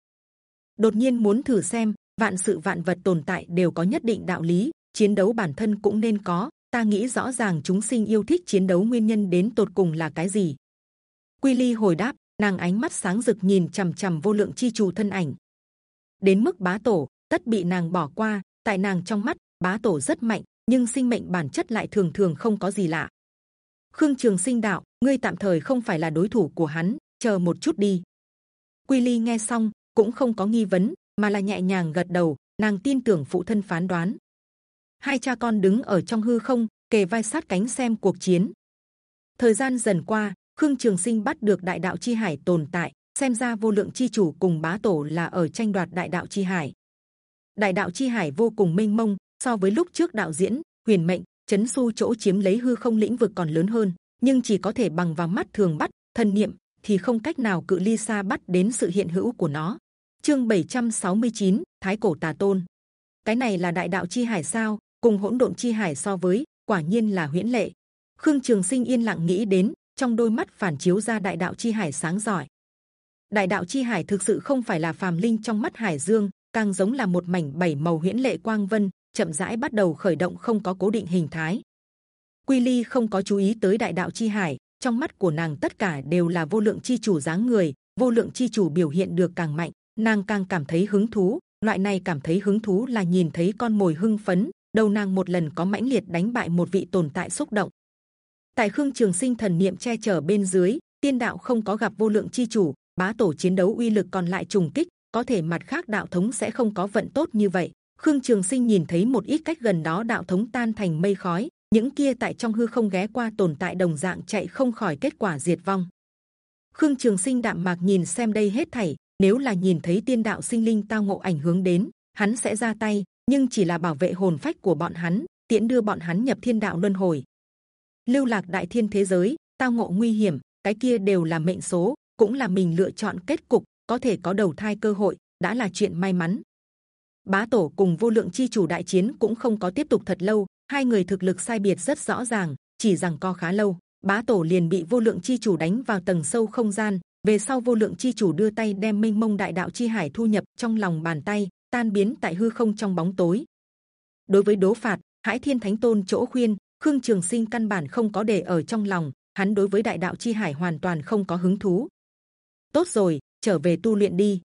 Đột nhiên muốn thử xem, vạn sự vạn vật tồn tại đều có nhất định đạo lý, chiến đấu bản thân cũng nên có, ta nghĩ rõ ràng chúng sinh yêu thích chiến đấu nguyên nhân đến tột cùng là cái gì. Quy ly hồi đáp, nàng ánh mắt sáng rực nhìn c h ầ m c h ầ m vô lượng chi chủ thân ảnh đến mức bá tổ tất bị nàng bỏ qua tại nàng trong mắt bá tổ rất mạnh nhưng sinh mệnh bản chất lại thường thường không có gì lạ Khương Trường Sinh đạo, ngươi tạm thời không phải là đối thủ của hắn, chờ một chút đi. Quy Ly nghe xong cũng không có nghi vấn, mà là nhẹ nhàng gật đầu. Nàng tin tưởng phụ thân phán đoán. Hai cha con đứng ở trong hư không, kề vai sát cánh xem cuộc chiến. Thời gian dần qua, Khương Trường Sinh bắt được đại đạo chi hải tồn tại, xem ra vô lượng chi chủ cùng bá tổ là ở tranh đoạt đại đạo chi hải. Đại đạo chi hải vô cùng mênh mông, so với lúc trước đạo diễn huyền mệnh chấn su chỗ chiếm lấy hư không lĩnh vực còn lớn hơn, nhưng chỉ có thể bằng vào mắt thường bắt thần niệm thì không cách nào cự ly xa bắt đến sự hiện hữu của nó. Chương 769, Thái cổ tà tôn. Cái này là đại đạo chi hải sao? Cùng hỗn độn chi hải so với, quả nhiên là huyễn lệ. Khương Trường Sinh yên lặng nghĩ đến, trong đôi mắt phản chiếu ra đại đạo chi hải sáng giỏi. Đại đạo chi hải thực sự không phải là phàm linh trong mắt hải dương, càng giống là một mảnh bảy màu huyễn lệ quang vân, chậm rãi bắt đầu khởi động không có cố định hình thái. Quy Ly không có chú ý tới đại đạo chi hải, trong mắt của nàng tất cả đều là vô lượng chi chủ dáng người, vô lượng chi chủ biểu hiện được càng mạnh, nàng càng cảm thấy hứng thú. Loại này cảm thấy hứng thú là nhìn thấy con mồi hưng phấn, đầu nàng một lần có mãnh liệt đánh bại một vị tồn tại xúc động. Tại Khương Trường Sinh thần niệm che chở bên dưới, tiên đạo không có gặp vô lượng chi chủ, bá tổ chiến đấu uy lực còn lại trùng kích, có thể mặt khác đạo thống sẽ không có vận tốt như vậy. Khương Trường Sinh nhìn thấy một ít cách gần đó đạo thống tan thành mây khói, những kia tại trong hư không ghé qua tồn tại đồng dạng chạy không khỏi kết quả diệt vong. Khương Trường Sinh đạm mạc nhìn xem đây hết thảy, nếu là nhìn thấy tiên đạo sinh linh tao ngộ ảnh hướng đến, hắn sẽ ra tay, nhưng chỉ là bảo vệ hồn phách của bọn hắn, tiễn đưa bọn hắn nhập thiên đạo luân hồi. Lưu lạc đại thiên thế giới, tao ngộ nguy hiểm, cái kia đều là mệnh số, cũng là mình lựa chọn kết cục, có thể có đầu thai cơ hội, đã là chuyện may mắn. Bá tổ cùng vô lượng chi chủ đại chiến cũng không có tiếp tục thật lâu, hai người thực lực sai biệt rất rõ ràng, chỉ rằng co khá lâu, bá tổ liền bị vô lượng chi chủ đánh vào tầng sâu không gian. Về sau vô lượng chi chủ đưa tay đem minh mông đại đạo chi hải thu nhập trong lòng bàn tay, tan biến tại hư không trong bóng tối. Đối với đố phạt, Hải Thiên Thánh Tôn chỗ khuyên, Khương Trường Sinh căn bản không có để ở trong lòng. Hắn đối với đại đạo chi hải hoàn toàn không có hứng thú. Tốt rồi, trở về tu luyện đi.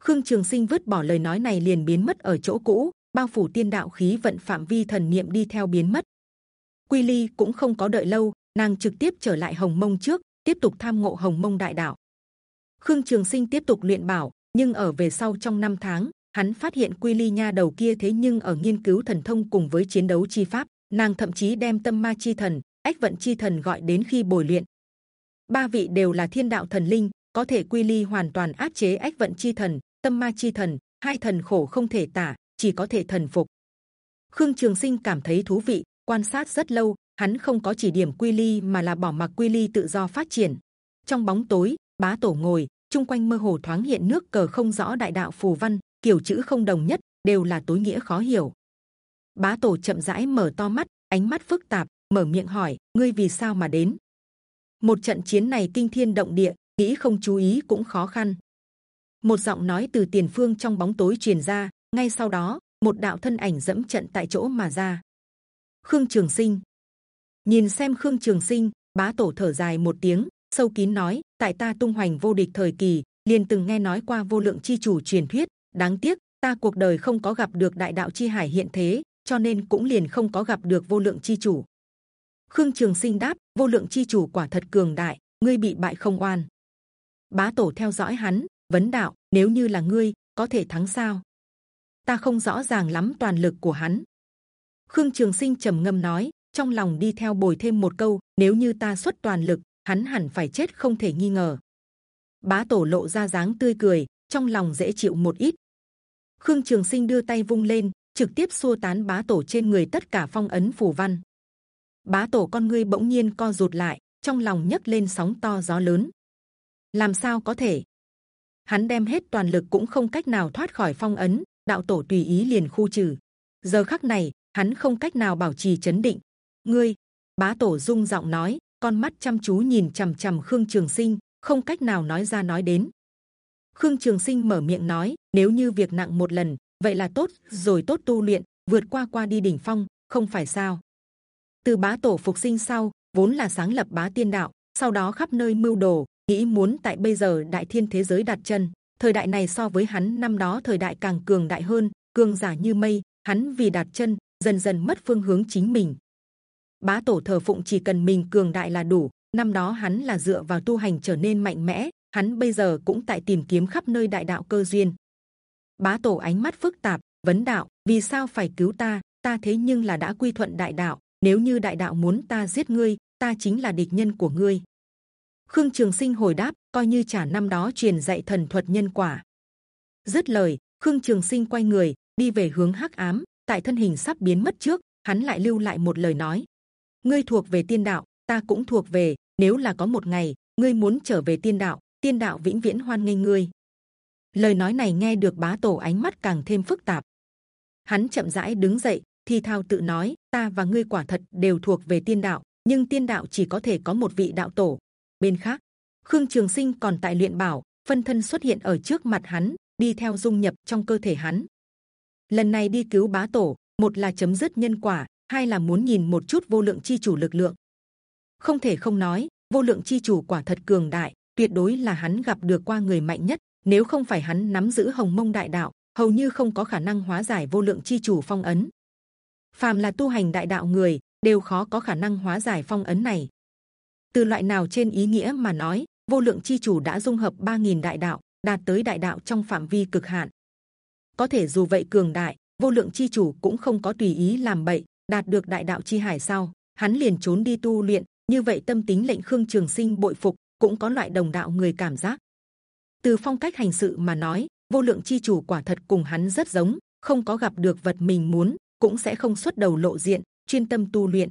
Khương Trường Sinh vứt bỏ lời nói này liền biến mất ở chỗ cũ, bao phủ tiên đạo khí vận phạm vi thần niệm đi theo biến mất. Quy Ly cũng không có đợi lâu, nàng trực tiếp trở lại Hồng Mông trước, tiếp tục tham ngộ Hồng Mông Đại Đạo. Khương Trường Sinh tiếp tục luyện bảo, nhưng ở về sau trong năm tháng, hắn phát hiện Quy Ly nha đầu kia thế nhưng ở nghiên cứu thần thông cùng với chiến đấu chi pháp, nàng thậm chí đem tâm ma chi thần, ách vận chi thần gọi đến khi bồi luyện. Ba vị đều là thiên đạo thần linh, có thể Quy Ly hoàn toàn áp chế ách vận chi thần, tâm ma chi thần, hai thần khổ không thể tả, chỉ có thể thần phục. Khương Trường Sinh cảm thấy thú vị, quan sát rất lâu, hắn không có chỉ điểm Quy Ly mà là bỏ mặc Quy Ly tự do phát triển. Trong bóng tối, bá tổ ngồi, chung quanh mơ hồ thoáng hiện nước cờ không rõ đại đạo phù văn, kiểu chữ không đồng nhất, đều là tối nghĩa khó hiểu. Bá tổ chậm rãi mở to mắt, ánh mắt phức tạp, mở miệng hỏi: ngươi vì sao mà đến? Một trận chiến này kinh thiên động địa, nghĩ không chú ý cũng khó khăn. Một giọng nói từ tiền phương trong bóng tối truyền ra, ngay sau đó một đạo thân ảnh dẫm trận tại chỗ mà ra. Khương Trường Sinh nhìn xem Khương Trường Sinh, bá tổ thở dài một tiếng, sâu kín nói: tại ta tung hoành vô địch thời kỳ, liền từng nghe nói qua vô lượng chi chủ truyền thuyết. Đáng tiếc ta cuộc đời không có gặp được đại đạo chi hải hiện thế, cho nên cũng liền không có gặp được vô lượng chi chủ. Khương Trường Sinh đáp: vô lượng chi chủ quả thật cường đại, ngươi bị bại không oan. Bá tổ theo dõi hắn, vấn đạo: nếu như là ngươi, có thể thắng sao? Ta không rõ ràng lắm toàn lực của hắn. Khương Trường Sinh trầm ngâm nói, trong lòng đi theo bồi thêm một câu: nếu như ta xuất toàn lực, hắn hẳn phải chết không thể nghi ngờ. Bá tổ lộ ra dáng tươi cười, trong lòng dễ chịu một ít. Khương Trường Sinh đưa tay vung lên, trực tiếp xua tán bá tổ trên người tất cả phong ấn phù văn. Bá tổ con ngươi bỗng nhiên co rụt lại, trong lòng nhấc lên sóng to gió lớn. Làm sao có thể? Hắn đem hết toàn lực cũng không cách nào thoát khỏi phong ấn, đạo tổ tùy ý liền khu trừ. Giờ khắc này, hắn không cách nào bảo trì chấn định. Ngươi, bá tổ rung giọng nói, con mắt chăm chú nhìn c h ầ m c h ầ m khương trường sinh, không cách nào nói ra nói đến. Khương Trường Sinh mở miệng nói, nếu như việc nặng một lần, vậy là tốt, rồi tốt tu luyện, vượt qua qua đi đỉnh phong, không phải sao? Từ bá tổ phục sinh sau, vốn là sáng lập bá tiên đạo, sau đó khắp nơi mưu đồ, nghĩ muốn tại bây giờ đại thiên thế giới đặt chân, thời đại này so với hắn năm đó thời đại càng cường đại hơn cường giả như mây hắn vì đặt chân dần dần mất phương hướng chính mình. Bá tổ thờ phụng chỉ cần mình cường đại là đủ năm đó hắn là dựa vào tu hành trở nên mạnh mẽ hắn bây giờ cũng tại tìm kiếm khắp nơi đại đạo cơ duyên. Bá tổ ánh mắt phức tạp vấn đạo vì sao phải cứu ta ta thế nhưng là đã quy thuận đại đạo nếu như đại đạo muốn ta giết ngươi ta chính là địch nhân của ngươi khương trường sinh hồi đáp, coi như trả năm đó truyền dạy thần thuật nhân quả. Dứt lời, khương trường sinh quay người, đi về hướng hắc ám, tại thân hình sắp biến mất trước, hắn lại lưu lại một lời nói. Ngươi thuộc về tiên đạo, ta cũng thuộc về, nếu là có một ngày, ngươi muốn trở về tiên đạo tiên đạo vĩnh viễn hoan nghênh ngươi. Lời nói này nghe được bá tổ ánh mắt càng thêm phức tạp. Hắn chậm rãi đứng dậy, thi thao tự nói, ta và ngươi quả thật đều thuộc về tiên đạo, nhưng tiên đạo chỉ có thể có một vị đạo tổ bên khác. Khương trường sinh còn tại luyện bảo, phân thân xuất hiện ở trước mặt hắn, đi theo dung nhập trong cơ thể hắn. Lần này đi cứu bá tổ, một là chấm dứt nhân quả, hai là muốn nhìn một chút vô lượng chi chủ lực lượng. Không thể không nói, vô lượng chi chủ quả thật cường đại, tuyệt đối là hắn gặp được qua người mạnh nhất. Nếu không phải hắn nắm giữ hồng mông đại đạo, hầu như không có khả năng hóa giải vô lượng chi chủ phong ấn. Phàm là tu hành đại đạo người, đều khó có khả năng hóa giải phong ấn này từ loại nào trên ý nghĩa mà nói, vô lượng chi chủ đã dung hợp 3.000 đại đạo, đạt tới đại đạo trong phạm vi cực hạn. Có thể dù vậy cường đại, vô lượng chi chủ cũng không có tùy ý làm bậy, đạt được đại đạo chi hải sau, hắn liền trốn đi tu luyện. Như vậy tâm tính lệnh khương trường sinh bội phục cũng có loại đồng đạo người cảm giác. Từ phong cách hành sự mà nói, vô lượng chi chủ quả thật cùng hắn rất giống, không có gặp được vật mình muốn, cũng sẽ không xuất đầu lộ diện, chuyên tâm tu luyện.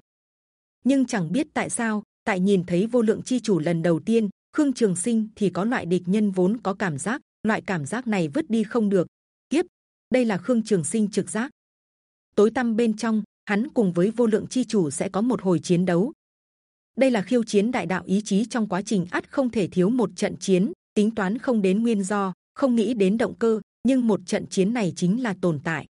Nhưng chẳng biết tại sao tại nhìn thấy vô lượng chi chủ lần đầu tiên, khương trường sinh thì có loại địch nhân vốn có cảm giác, loại cảm giác này vứt đi không được. Tiếp, đây là khương trường sinh trực giác. Tối tăm bên trong, hắn cùng với vô lượng chi chủ sẽ có một hồi chiến đấu. Đây là khiêu chiến đại đạo ý chí trong quá trình ắt không thể thiếu một trận chiến, tính toán không đến nguyên do, không nghĩ đến động cơ, nhưng một trận chiến này chính là tồn tại.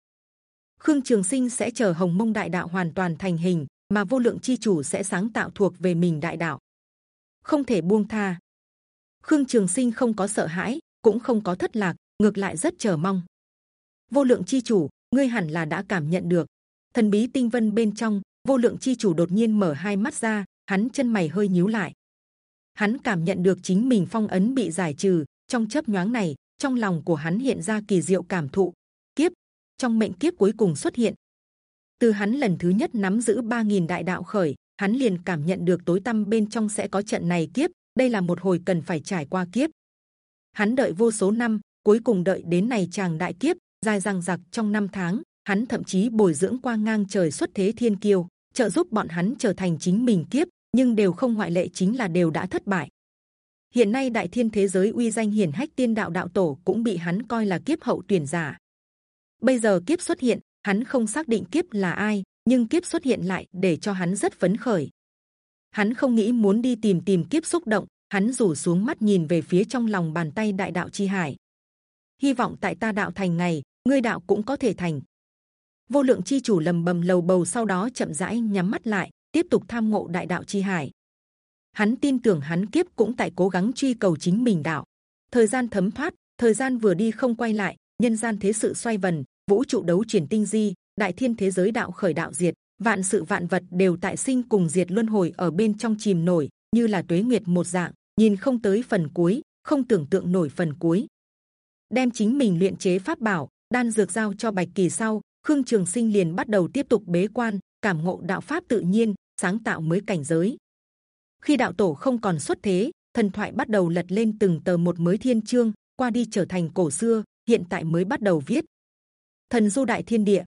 Khương trường sinh sẽ chờ hồng mông đại đạo hoàn toàn thành hình mà vô lượng chi chủ sẽ sáng tạo thuộc về mình đại đạo. Không thể buông tha. Khương trường sinh không có sợ hãi, cũng không có thất lạc, ngược lại rất chờ mong. Vô lượng chi chủ, ngươi hẳn là đã cảm nhận được. Thần bí tinh vân bên trong, vô lượng chi chủ đột nhiên mở hai mắt ra, hắn chân mày hơi nhíu lại. Hắn cảm nhận được chính mình phong ấn bị giải trừ, trong chớp nhoáng này, trong lòng của hắn hiện ra kỳ diệu cảm thụ. Kiếp, trong mệnh kiếp cuối cùng xuất hiện từ hắn lần thứ nhất nắm giữ 3.000 đại đạo khởi, hắn liền cảm nhận được tối tâm bên trong sẽ có trận này kiếp, đây là một hồi cần phải trải qua kiếp. Hắn đợi vô số năm, cuối cùng đợi đến này chàng đại kiếp, dài dằng dặc trong năm tháng, hắn thậm chí bồi dưỡng qua ngang trời xuất thế thiên kiêu, trợ giúp bọn hắn trở thành chính mình kiếp, nhưng đều không ngoại lệ chính là đều đã thất bại. Hiện nay đại thiên thế giới uy danh hiển hách tiên đạo đạo tổ cũng bị hắn coi là kiếp hậu tuyển giả. Bây giờ kiếp xuất hiện hắn không xác định kiếp là ai, nhưng kiếp xuất hiện lại để cho hắn rất phấn khởi. Hắn không nghĩ muốn đi tìm tìm kiếp xúc động, hắn rủ xuống mắt nhìn về phía trong lòng bàn tay đại đạo chi hải. Hy vọng tại ta đạo thành ngày, ngươi đạo cũng có thể thành. Vô lượng chi chủ lầm bầm lầu bầu sau đó chậm rãi nhắm mắt lại, tiếp tục tham ngộ đại đạo chi hải. Hắn tin tưởng hắn kiếp cũng tại cố gắng truy cầu chính mình đạo. Thời gian thấm thoát, thời gian vừa đi không quay lại, nhân gian thế sự xoay vần vũ trụ đấu chuyển tinh di, đại thiên thế giới đạo khởi đạo diệt, vạn sự vạn vật đều tại sinh cùng diệt luân hồi ở bên trong chìm nổi, như là tuế nguyệt một dạng, nhìn không tới phần cuối, không tưởng tượng nổi phần cuối. Đem chính mình luyện chế pháp bảo, đan dược giao cho bạch kỳ sau, khương trường sinh liền bắt đầu tiếp tục bế quan, cảm ngộ đạo pháp tự nhiên, sáng tạo mới cảnh giới. Khi đạo tổ không còn xuất thế, thần thoại bắt đầu lật lên từng tờ một mới thiên chương, qua đi trở thành cổ xưa, hiện tại mới bắt đầu viết thần du đại thiên địa.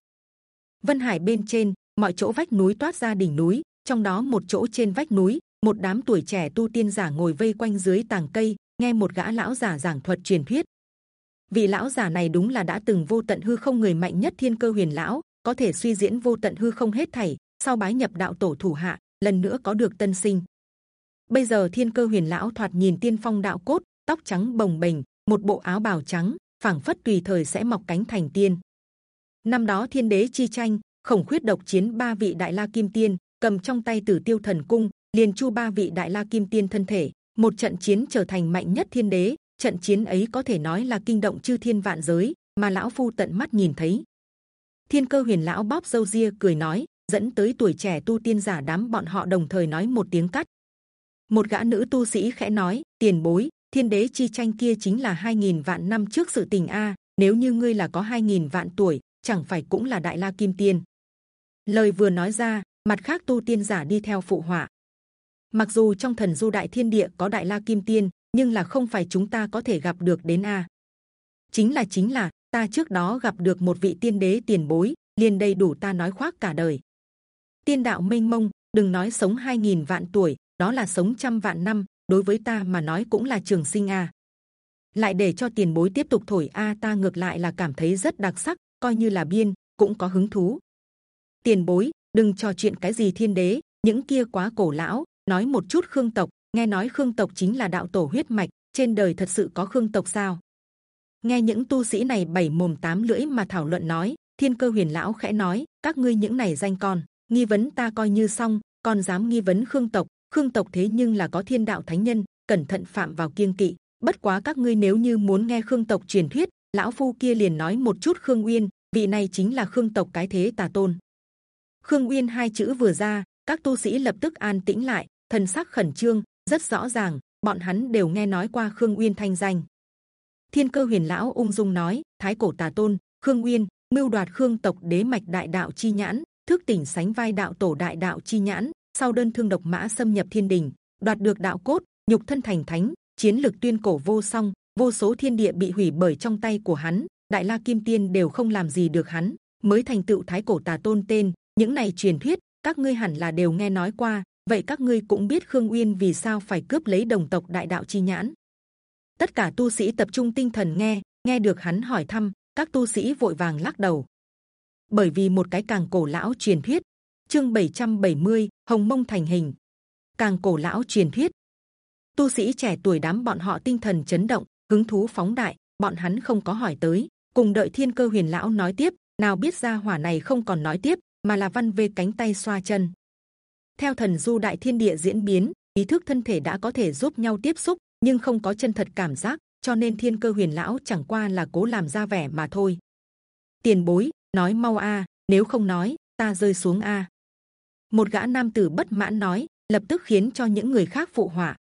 Vân hải bên trên, mọi chỗ vách núi toát ra đỉnh núi, trong đó một chỗ trên vách núi, một đám tuổi trẻ tu tiên giả ngồi vây quanh dưới tàng cây, nghe một gã lão giả giảng thuật truyền thuyết. Vị lão giả này đúng là đã từng vô tận hư không người mạnh nhất thiên cơ huyền lão, có thể suy diễn vô tận hư không hết thảy, sau bái nhập đạo tổ thủ hạ, lần nữa có được tân sinh. Bây giờ thiên cơ huyền lão thoạt nhìn tiên phong đạo cốt, tóc trắng bồng bềnh, một bộ áo bào trắng, phảng phất tùy thời sẽ mọc cánh thành tiên năm đó thiên đế chi tranh khổng khuyết độc chiến ba vị đại la kim tiên cầm trong tay tử tiêu thần cung liền chu ba vị đại la kim tiên thân thể một trận chiến trở thành mạnh nhất thiên đế trận chiến ấy có thể nói là kinh động chư thiên vạn giới mà lão phu tận mắt nhìn thấy thiên cơ huyền lão bóp râu ria cười nói dẫn tới tuổi trẻ tu tiên giả đám bọn họ đồng thời nói một tiếng cắt. Một gã nữ tu sĩ khẽ nói: Tiền bối, thiên đế chi tranh kia chính là 2.000 vạn năm trước sự tình a. Nếu như ngươi là có 2.000 vạn tuổi, chẳng phải cũng là đại la kim tiên? Lời vừa nói ra, mặt khác tu tiên giả đi theo phụ họa. Mặc dù trong thần du đại thiên địa có đại la kim tiên, nhưng là không phải chúng ta có thể gặp được đến a. Chính là chính là ta trước đó gặp được một vị tiên đế tiền bối, liền đầy đủ ta nói khoác cả đời. Tiên đạo mênh mông, đừng nói sống 2.000 vạn tuổi, đó là sống trăm vạn năm, đối với ta mà nói cũng là trường sinh a. Lại để cho tiền bối tiếp tục thổi a, ta ngược lại là cảm thấy rất đặc sắc, coi như là biên cũng có hứng thú. Tiền bối, đừng trò chuyện cái gì thiên đế, những kia quá cổ lão, nói một chút khương tộc. Nghe nói khương tộc chính là đạo tổ huyết mạch, trên đời thật sự có khương tộc sao? Nghe những tu sĩ này bảy mồm tám lưỡi mà thảo luận nói, thiên cơ huyền lão khẽ nói các ngươi những này danh con nghi vấn ta coi như xong còn dám nghi vấn khương tộc khương tộc thế nhưng là có thiên đạo thánh nhân cẩn thận phạm vào kiêng kỵ bất quá các ngươi nếu như muốn nghe khương tộc truyền thuyết lão phu kia liền nói một chút khương uyên, vị này chính là khương tộc cái thế tà tôn. Khương uyên hai chữ vừa ra, các tu sĩ lập tức an tĩnh lại, thần sắc khẩn trương, rất rõ ràng, bọn hắn đều nghe nói qua khương uyên thanh danh. Thiên cơ huyền lão ung dung nói, thái cổ tà tôn, khương uyên, mưu đoạt khương tộc đế mạch đại đạo chi nhãn, thức tỉnh sánh vai đạo tổ đại đạo chi nhãn, sau đơn thương độc mã xâm nhập thiên đình, đoạt được đạo cốt, nhục thân thành thánh, chiến lực tuyên cổ vô song vô số thiên địa bị hủy bởi trong tay của hắn đại la kim tiên đều không làm gì được hắn mới thành tựu thái cổ tà tôn tên. Những này truyền thuyết các ngươi hẳn là đều nghe nói qua vậy các ngươi cũng biết khương uyên vì sao phải cướp lấy đồng tộc đại đạo chi nhãn. Tất cả tu sĩ tập trung tinh thần nghe nghe được hắn hỏi thăm các tu sĩ vội vàng lắc đầu. Bởi vì một cái càng cổ lão truyền thuyết. Chương 770, hồng mông thành hình. Càng cổ lão truyền thuyết. Tu sĩ trẻ tuổi đám bọn họ tinh thần chấn động hứng thú phóng đại bọn hắn không có hỏi tới cùng đợi thiên cơ huyền lão nói tiếp nào biết ra hỏa này không còn nói tiếp mà là văn về cánh tay xoa chân theo thần du đại thiên địa diễn biến ý thức thân thể đã có thể giúp nhau tiếp xúc nhưng không có chân thật cảm giác cho nên thiên cơ huyền lão chẳng qua là cố làm ra vẻ mà thôi. Tiền bối nói mau a, nếu không nói ta rơi xuống a. Một gã nam tử bất mãn nói, lập tức khiến cho những người khác phụ họa.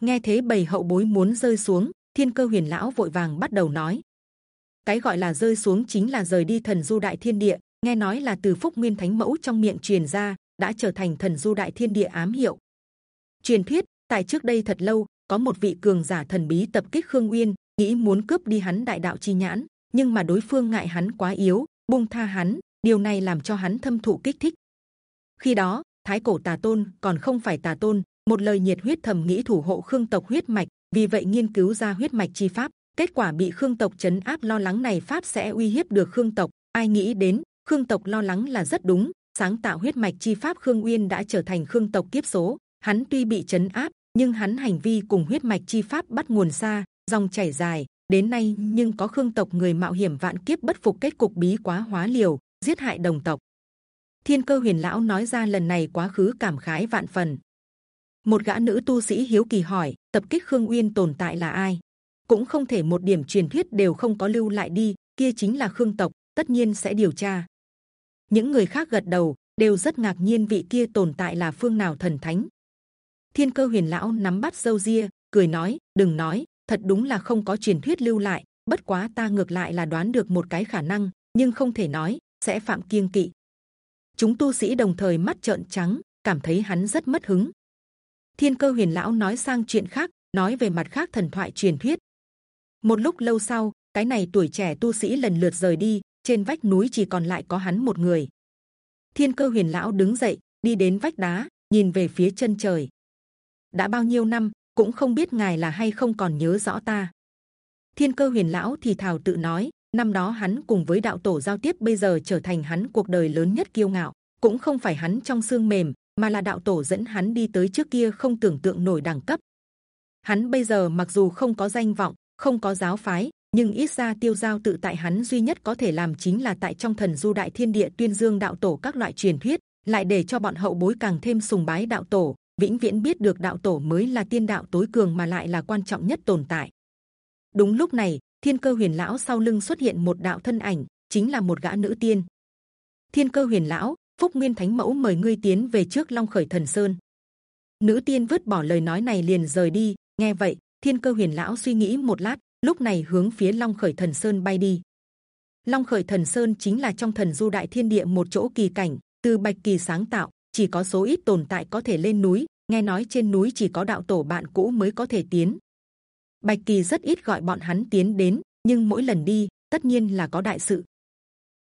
Nghe thế bầy hậu bối muốn rơi xuống, thiên cơ huyền lão vội vàng bắt đầu nói. Cái gọi là rơi xuống chính là rời đi thần du đại thiên địa. Nghe nói là từ phúc nguyên thánh mẫu trong miệng truyền ra, đã trở thành thần du đại thiên địa ám hiệu. Truyền thuyết tại trước đây thật lâu có một vị cường giả thần bí tập kích khương uyên nghĩ muốn cướp đi hắn đại đạo chi nhãn nhưng mà đối phương ngại hắn quá yếu buông tha hắn điều này làm cho hắn thâm thụ kích thích khi đó thái cổ tà tôn còn không phải tà tôn một lời nhiệt huyết thầm nghĩ thủ hộ khương tộc huyết mạch vì vậy nghiên cứu ra huyết mạch chi pháp kết quả bị khương tộc chấn áp lo lắng này pháp sẽ uy hiếp được khương tộc ai nghĩ đến khương tộc lo lắng là rất đúng sáng tạo huyết mạch chi pháp khương uyên đã trở thành khương tộc kiếp số hắn tuy bị chấn áp nhưng hắn hành vi cùng huyết mạch chi pháp bắt nguồn xa, dòng chảy dài. Đến nay nhưng có khương tộc người mạo hiểm vạn kiếp bất phục kết cục bí quá hóa liều, giết hại đồng tộc. Thiên cơ huyền lão nói ra lần này quá khứ cảm khái vạn phần. Một gã nữ tu sĩ hiếu kỳ hỏi, tập kích khương uyên tồn tại là ai? Cũng không thể một điểm truyền thuyết đều không có lưu lại đi, kia chính là khương tộc, tất nhiên sẽ điều tra. Những người khác gật đầu, đều rất ngạc nhiên vị kia tồn tại là phương nào thần thánh thiên cơ huyền lão nắm bắt dâu ria cười nói đừng nói thật đúng là không có truyền thuyết lưu lại bất quá ta ngược lại là đoán được một cái khả năng nhưng không thể nói sẽ phạm kiêng kỵ chúng tu sĩ đồng thời mắt trợn trắng cảm thấy hắn rất mất hứng thiên cơ huyền lão nói sang chuyện khác, nói về mặt khác thần thoại truyền thuyết. Một lúc lâu sau, cái này tuổi trẻ tu sĩ lần lượt rời đi, trên vách núi chỉ còn lại có hắn một người. Thiên cơ huyền lão đứng dậy, đi đến vách đá, nhìn về phía chân trời. Đã bao nhiêu năm, cũng không biết ngài là hay không còn nhớ rõ ta. Thiên cơ huyền lão thì thào tự nói, năm đó hắn cùng với đạo tổ giao tiếp bây giờ trở thành hắn cuộc đời lớn nhất kiêu ngạo, cũng không phải hắn trong xương mềm mà là đạo tổ dẫn hắn đi tới trước kia không tưởng tượng nổi đẳng cấp hắn bây giờ mặc dù không có danh vọng không có giáo phái nhưng ít ra tiêu giao tự tại hắn duy nhất có thể làm chính là tại trong thần du đại thiên địa tuyên dương đạo tổ các loại truyền thuyết lại để cho bọn hậu bối càng thêm sùng bái đạo tổ vĩnh viễn biết được đạo tổ mới là tiên đạo tối cường mà lại là quan trọng nhất tồn tại. Đúng lúc này, thiên cơ huyền lão sau lưng xuất hiện một đạo thân ảnh, chính là một gã nữ tiên. Thiên cơ huyền lão, phúc nguyên thánh mẫu mời ngươi tiến về trước long khởi thần sơn. Nữ tiên vứt bỏ lời nói này liền rời đi. Nghe vậy, thiên cơ huyền lão suy nghĩ một lát, lúc này hướng phía long khởi thần sơn bay đi. Long khởi thần sơn chính là trong thần du đại thiên địa một chỗ kỳ cảnh, từ bạch kỳ sáng tạo, chỉ có số ít tồn tại có thể lên núi, nghe nói trên núi chỉ có đạo tổ bạn cũ mới có thể tiến. Bạch kỳ rất ít gọi bọn hắn tiến đến, nhưng mỗi lần đi, tất nhiên là có đại sự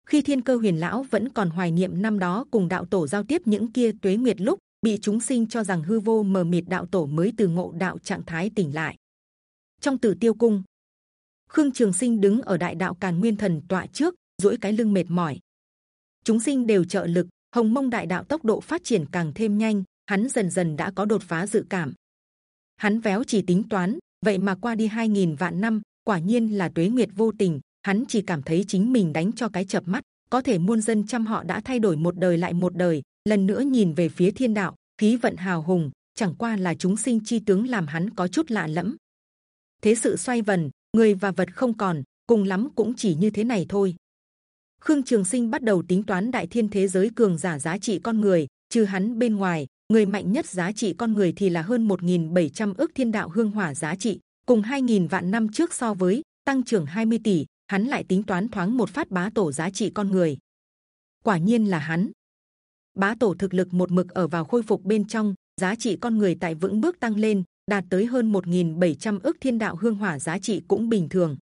khi thiên cơ huyền lão vẫn còn hoài niệm năm đó cùng đạo tổ giao tiếp những kia tuế nguyệt lúc, bị chúng sinh cho rằng hư vô mờ mịt đạo tổ mới từ ngộ đạo trạng thái tỉnh lại. Trong tử tiêu cung, khương trường sinh đứng ở đại đạo càn nguyên thần tọa trước, duỗi cái lưng mệt mỏi. Chúng sinh đều trợ lực, hồng mông đại đạo tốc độ phát triển càng thêm nhanh, hắn dần dần đã có đột phá dự cảm. Hắn véo chỉ tính toán, vậy mà qua đi 2.000 vạn năm, quả nhiên là tuế nguyệt vô tình hắn chỉ cảm thấy chính mình đánh cho cái chập mắt, có thể muôn dân trăm họ đã thay đổi một đời lại một đời, lần nữa nhìn về phía thiên đạo, khí vận hào hùng, chẳng qua là chúng sinh chi tướng làm hắn có chút lạ lẫm. Thế sự xoay vần, người và vật không còn, cùng lắm cũng chỉ như thế này thôi. Khương trường sinh bắt đầu tính toán đại thiên thế giới cường giả giá trị con người, trừ hắn bên ngoài, người mạnh nhất giá trị con người thì là hơn 1.700 ước thiên đạo hương hỏa giá trị, cùng 2.000 vạn năm trước so với, tăng trưởng 20 tỷ hắn lại tính toán thoáng một phát bá tổ giá trị con người. Quả nhiên là hắn. Bá tổ thực lực một mực ở vào khôi phục bên trong, giá trị con người tại vững bước tăng lên, đạt tới hơn 1.700 ước thiên đạo hương hỏa giá trị cũng bình thường.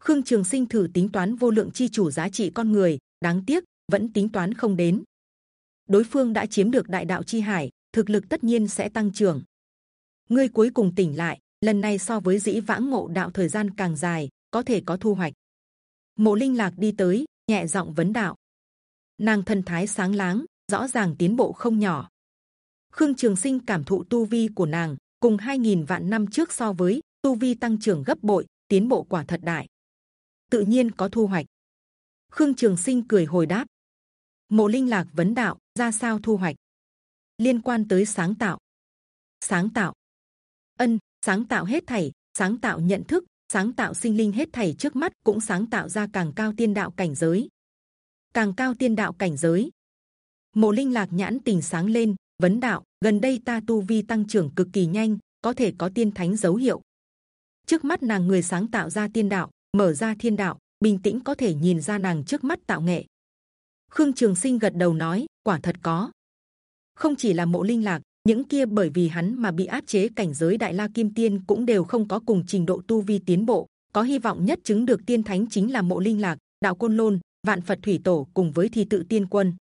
Khương trường sinh thử tính toán vô lượng chi chủ giá trị con người, đáng tiếc, vẫn tính toán không đến. Đối phương đã chiếm được đại đạo chi hải, thực lực tất nhiên sẽ tăng trưởng. Ngươi cuối cùng tỉnh lại, lần này so với dĩ vãng ngộ đạo thời gian càng dài có thể có thu hoạch. Mộ linh lạc đi tới, nhẹ giọng vấn đạo. Nàng thần thái sáng láng, rõ ràng tiến bộ không nhỏ. Khương trường sinh cảm thụ tu vi của nàng, cùng 2.000 vạn năm trước so với, tu vi tăng trưởng gấp bội, tiến bộ quả thật đại. Tự nhiên có thu hoạch. Khương trường sinh cười hồi đáp. Mộ linh lạc vấn đạo, ra sao thu hoạch? Liên quan tới sáng tạo. Sáng tạo. Ân, sáng tạo hết thảy, sáng tạo nhận thức sáng tạo sinh linh hết thảy trước mắt cũng sáng tạo ra càng cao tiên đạo cảnh giới. Càng cao tiên đạo cảnh giới. Mộ linh lạc nhãn tình sáng lên, vấn đạo, gần đây ta tu vi tăng trưởng cực kỳ nhanh, có thể có tiên thánh dấu hiệu. Trước mắt nàng người sáng tạo ra tiên đạo, mở ra thiên đạo, bình tĩnh có thể nhìn ra nàng trước mắt tạo nghệ. Khương trường sinh gật đầu nói, quả thật có. Không chỉ là mộ linh lạc những kia bởi vì hắn mà bị áp chế cảnh giới đại la kim tiên cũng đều không có cùng trình độ tu vi tiến bộ. Có hy vọng nhất chứng được tiên thánh chính là mộ linh lạc, đạo côn lôn, vạn phật thủy tổ cùng với thì tự tiên quân.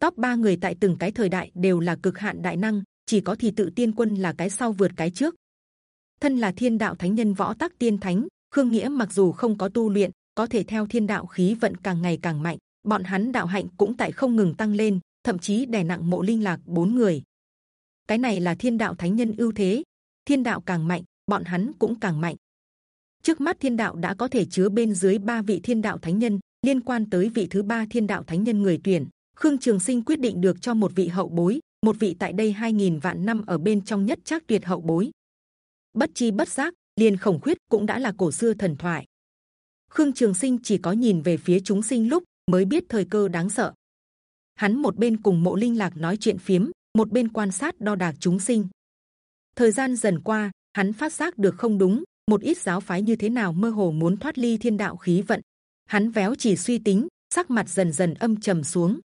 Top ba người tại từng cái thời đại đều là cực hạn đại năng, chỉ có thì tự tiên quân là cái sau vượt cái trước. Thân là thiên đạo thánh nhân võ tắc tiên thánh, khương nghĩa mặc dù không có tu luyện, có thể theo thiên đạo khí vận càng ngày càng mạnh, bọn hắn đạo hạnh cũng tại không ngừng tăng lên, thậm chí đè nặng mộ linh lạc bốn người cái này là thiên đạo thánh nhân ưu thế. Thiên đạo càng mạnh, bọn hắn cũng càng mạnh. Trước mắt thiên đạo đã có thể chứa bên dưới ba vị thiên đạo thánh nhân, liên quan tới vị thứ ba thiên đạo thánh nhân người tuyển. Khương trường sinh quyết định được cho một vị hậu bối, một vị tại đây 2.000 vạn năm ở bên trong nhất chắc tuyệt hậu bối. Bất chi bất giác, liền khổng khuyết cũng đã là cổ xưa thần thoại. Khương trường sinh chỉ có nhìn về phía chúng sinh lúc mới biết thời cơ đáng sợ. Hắn một bên cùng mộ linh lạc nói chuyện phiếm một bên quan sát đo đạc chúng sinh. Thời gian dần qua, hắn phát giác được không đúng, một ít giáo phái như thế nào mơ hồ muốn thoát ly thiên đạo khí vận. Hắn véo chỉ suy tính, sắc mặt dần dần âm trầm xuống.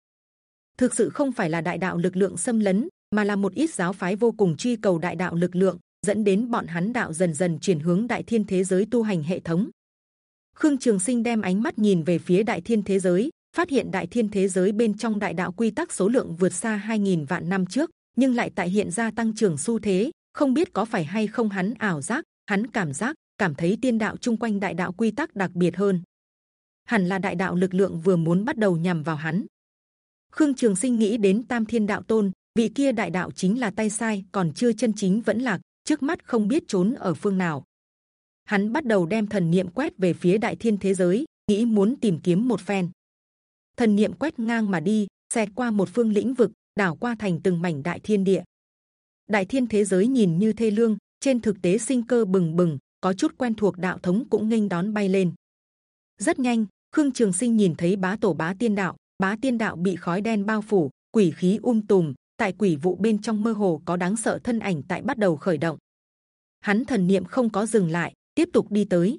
Thực sự không phải là đại đạo lực lượng xâm lấn, mà là một ít giáo phái vô cùng truy cầu đại đạo lực lượng, dẫn đến bọn hắn đạo dần dần chuyển hướng đại thiên thế giới tu hành hệ thống. Khương trường sinh đem ánh mắt nhìn về phía đại thiên thế giới phát hiện đại thiên thế giới bên trong đại đạo quy tắc số lượng vượt xa 2.000 vạn năm trước, nhưng lại tại hiện ra tăng trưởng xu thế, không biết có phải hay không hắn ảo giác, hắn cảm giác, cảm thấy tiên đạo chung quanh đại đạo quy tắc đặc biệt hơn. Hẳn là đại đạo lực lượng vừa muốn bắt đầu nhằm vào hắn. Khương trường sinh nghĩ đến tam thiên đạo tôn, vị kia đại đạo chính là tay sai, còn chưa chân chính vẫn lạc, trước mắt không biết trốn ở phương nào. Hắn bắt đầu đem thần niệm quét về phía đại thiên thế giới, nghĩ muốn tìm kiếm một phen thần niệm quét ngang mà đi, xẹt qua một phương lĩnh vực, đảo qua thành từng mảnh đại thiên địa. Đại thiên thế giới nhìn như thê lương, trên thực tế sinh cơ bừng bừng, có chút quen thuộc đạo thống cũng nghênh đón bay lên. Rất nhanh, khương trường sinh nhìn thấy bá tổ bá tiên đạo, bá tiên đạo bị khói đen bao phủ, quỷ khí um tùm, tại quỷ vụ bên trong mơ hồ có đáng sợ thân ảnh tại bắt đầu khởi động. Hắn thần niệm không có dừng lại, tiếp tục đi tới.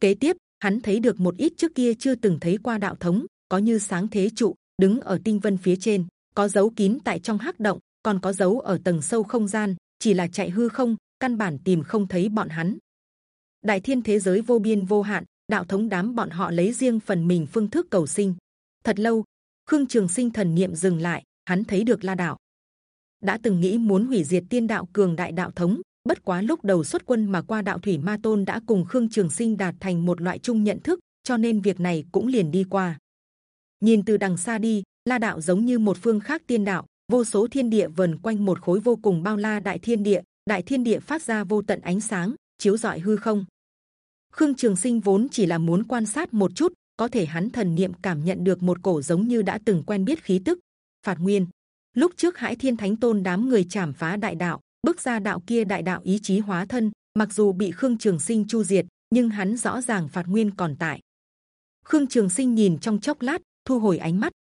Kế tiếp, hắn thấy được một ít trước kia chưa từng thấy qua đạo thống có như sáng thế trụ, đứng ở tinh vân phía trên, có dấu kín tại trong hắc động, còn có dấu ở tầng sâu không gian, chỉ là chạy hư không, căn bản tìm không thấy bọn hắn. Đại thiên thế giới vô biên vô hạn, đạo thống đám bọn họ lấy riêng phần mình phương thức cầu sinh. Thật lâu, khương trường sinh thần niệm dừng lại, hắn thấy được la đạo. Đã từng nghĩ muốn hủy diệt tiên đạo cường đại đạo thống, bất quá lúc đầu xuất quân mà qua đạo thủy ma tôn đã cùng khương trường sinh đạt thành một loại chung nhận thức, cho nên việc này cũng liền đi qua nhìn từ đằng xa đi, la đạo giống như một phương khác tiên đạo, vô số thiên địa vần quanh một khối vô cùng bao la đại thiên địa, đại thiên địa phát ra vô tận ánh sáng, chiếu rọi hư không. Khương trường sinh vốn chỉ là muốn quan sát một chút, có thể hắn thần niệm cảm nhận được một cổ giống như đã từng quen biết khí tức. Phạt nguyên, lúc trước hải thiên thánh tôn đám người chảm phá đại đạo, bước ra đạo kia đại đạo ý chí hóa thân, mặc dù bị khương trường sinh chu diệt, nhưng hắn rõ ràng phạt nguyên còn tại. Khương trường sinh nhìn trong chốc lát thu hồi ánh mắt.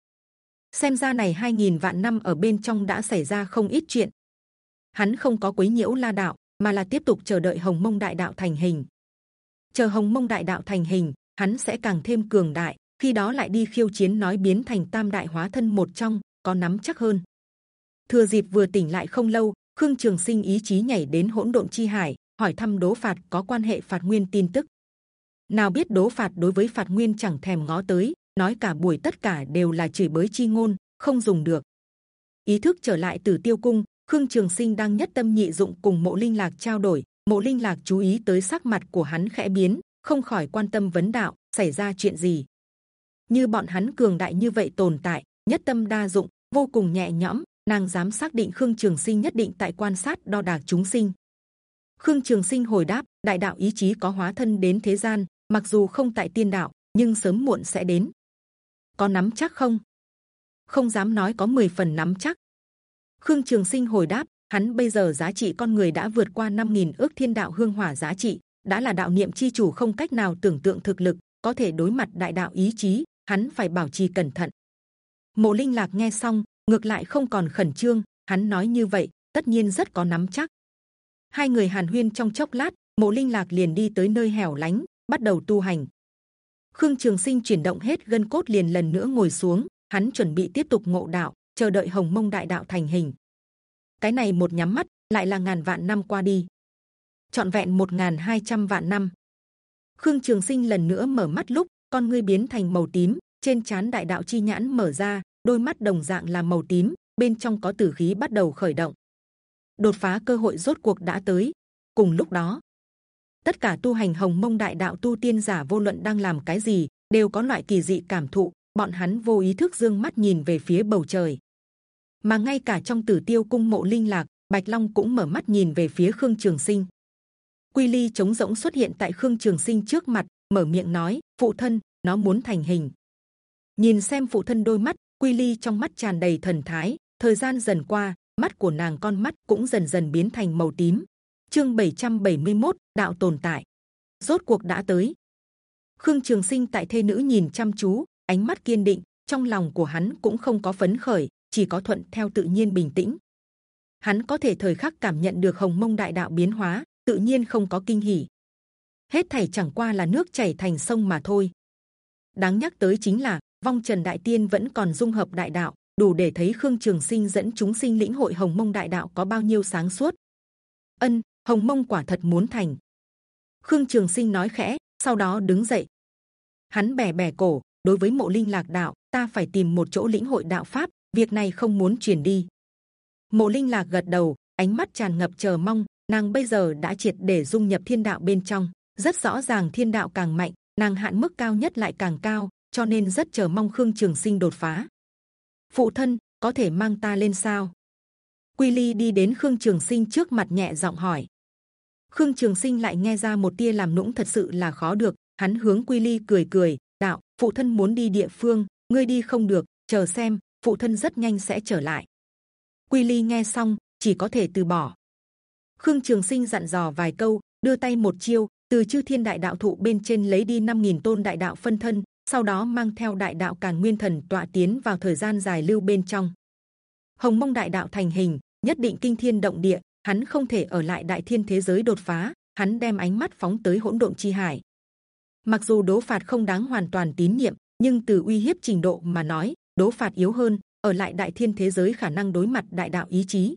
Xem ra này 2.000 vạn năm ở bên trong đã xảy ra không ít chuyện. Hắn không có quấy nhiễu la đạo, mà là tiếp tục chờ đợi hồng mông đại đạo thành hình. Chờ hồng mông đại đạo thành hình, hắn sẽ càng thêm cường đại, khi đó lại đi khiêu chiến nói biến thành tam đại hóa thân một trong, có nắm chắc hơn. Thừa dịp vừa tỉnh lại không lâu, khương trường sinh ý chí nhảy đến hỗn độn chi hải, hỏi thăm đố phạt có quan hệ phạt nguyên tin tức. Nào biết đố phạt đối với phạt nguyên chẳng thèm ngó tới nói cả buổi tất cả đều là chửi bới chi ngôn, không dùng được. Ý thức trở lại từ tiêu cung, khương trường sinh đang nhất tâm nhị dụng cùng mộ linh lạc trao đổi. Mộ linh lạc chú ý tới sắc mặt của hắn khẽ biến, không khỏi quan tâm vấn đạo, xảy ra chuyện gì? Như bọn hắn cường đại như vậy tồn tại, nhất tâm đa dụng, vô cùng nhẹ nhõm, nàng dám xác định khương trường sinh nhất định tại quan sát đo đạc chúng sinh. Khương trường sinh hồi đáp, đại đạo ý chí có hóa thân đến thế gian, mặc dù không tại tiên đạo, nhưng sớm muộn sẽ đến có nắm chắc không? Không dám nói có 10 phần nắm chắc. Khương trường sinh hồi đáp, hắn bây giờ giá trị con người đã vượt qua 5.000 ước thiên đạo hương hỏa giá trị, đã là đạo niệm chi chủ không cách nào tưởng tượng thực lực, có thể đối mặt đại đạo ý chí, hắn phải bảo trì cẩn thận. Mộ linh lạc nghe xong, ngược lại không còn khẩn trương, hắn nói như vậy, tất nhiên rất có nắm chắc. Hai người hàn huyên trong chốc lát, mộ linh lạc liền đi tới nơi hẻo lánh, bắt đầu tu hành khương trường sinh chuyển động hết gân cốt liền lần nữa ngồi xuống, hắn chuẩn bị tiếp tục ngộ đạo, chờ đợi hồng mông đại đạo thành hình. Cái này một nhắm mắt, lại là ngàn vạn năm qua đi. Trọn vẹn một ngàn hai trăm vạn năm. Khương trường sinh lần nữa mở mắt lúc, con ngươi biến thành màu tím, trên chán đại đạo chi nhãn mở ra, đôi mắt đồng dạng là màu tím, bên trong có tử khí bắt đầu khởi động. Đột phá cơ hội rốt cuộc đã tới. Cùng lúc đó tất cả tu hành hồng mông đại đạo tu tiên giả vô luận đang làm cái gì, đều có loại kỳ dị cảm thụ, bọn hắn vô ý thức dương mắt nhìn về phía bầu trời. Mà ngay cả trong tử tiêu cung mộ linh lạc, bạch long cũng mở mắt nhìn về phía khương trường sinh. Quy ly chống rỗng xuất hiện tại khương trường sinh trước mặt, mở miệng nói, phụ thân, nó muốn thành hình. Nhìn xem phụ thân đôi mắt, quy ly trong mắt tràn đầy thần thái, thời gian dần qua, mắt của nàng con mắt cũng dần dần biến thành màu tím chương 771, đạo tồn tại. Rốt cuộc đã tới. Khương trường sinh tại thê nữ nhìn chăm chú ánh mắt kiên định trong lòng của hắn cũng không có phấn khởi chỉ có thuận theo tự nhiên bình tĩnh. Hắn có thể thời khắc cảm nhận được hồng mông đại đạo biến hóa tự nhiên không có kinh hỉ. Hết thảy chẳng qua là nước chảy thành sông mà thôi. Đáng nhắc tới chính là vong trần đại tiên vẫn còn dung hợp đại đạo đủ để thấy khương trường sinh dẫn chúng sinh lĩnh hội hồng mông đại đạo có bao nhiêu sáng suốt. Ân hồng mông quả thật muốn thành. Khương trường sinh nói khẽ, sau đó đứng dậy. Hắn bè bè cổ, đối với mộ linh lạc đạo, ta phải tìm một chỗ lĩnh hội đạo pháp, việc này không muốn truyền đi. Mộ linh lạc gật đầu, ánh mắt tràn ngập chờ mong, nàng bây giờ đã triệt để dung nhập thiên đạo bên trong. Rất rõ ràng thiên đạo càng mạnh, nàng hạn mức cao nhất lại càng cao, cho nên rất chờ mong khương trường sinh đột phá. Phụ thân, có thể mang ta lên sao? Quy ly đi đến khương trường sinh trước mặt nhẹ giọng hỏi khương trường sinh lại nghe ra một tia làm nũng thật sự là khó được hắn hướng quy ly cười cười đạo phụ thân muốn đi địa phương ngươi đi không được chờ xem phụ thân rất nhanh sẽ trở lại quy ly nghe xong chỉ có thể từ bỏ khương trường sinh dặn dò vài câu đưa tay một chiêu từ chư thiên đại đạo thụ bên trên lấy đi 5.000 tôn đại đạo phân thân sau đó mang theo đại đạo càn nguyên thần tọa tiến vào thời gian dài lưu bên trong. Hồng mông đại đạo thành hình, nhất định kinh thiên động địa. Hắn không thể ở lại đại thiên thế giới đột phá. Hắn đem ánh mắt phóng tới hỗn độn chi hải. Mặc dù đố phạt không đáng hoàn toàn tín nhiệm, nhưng từ uy hiếp trình độ mà nói, đố phạt yếu hơn. Ở lại đại thiên thế giới khả năng đối mặt đại đạo ý chí.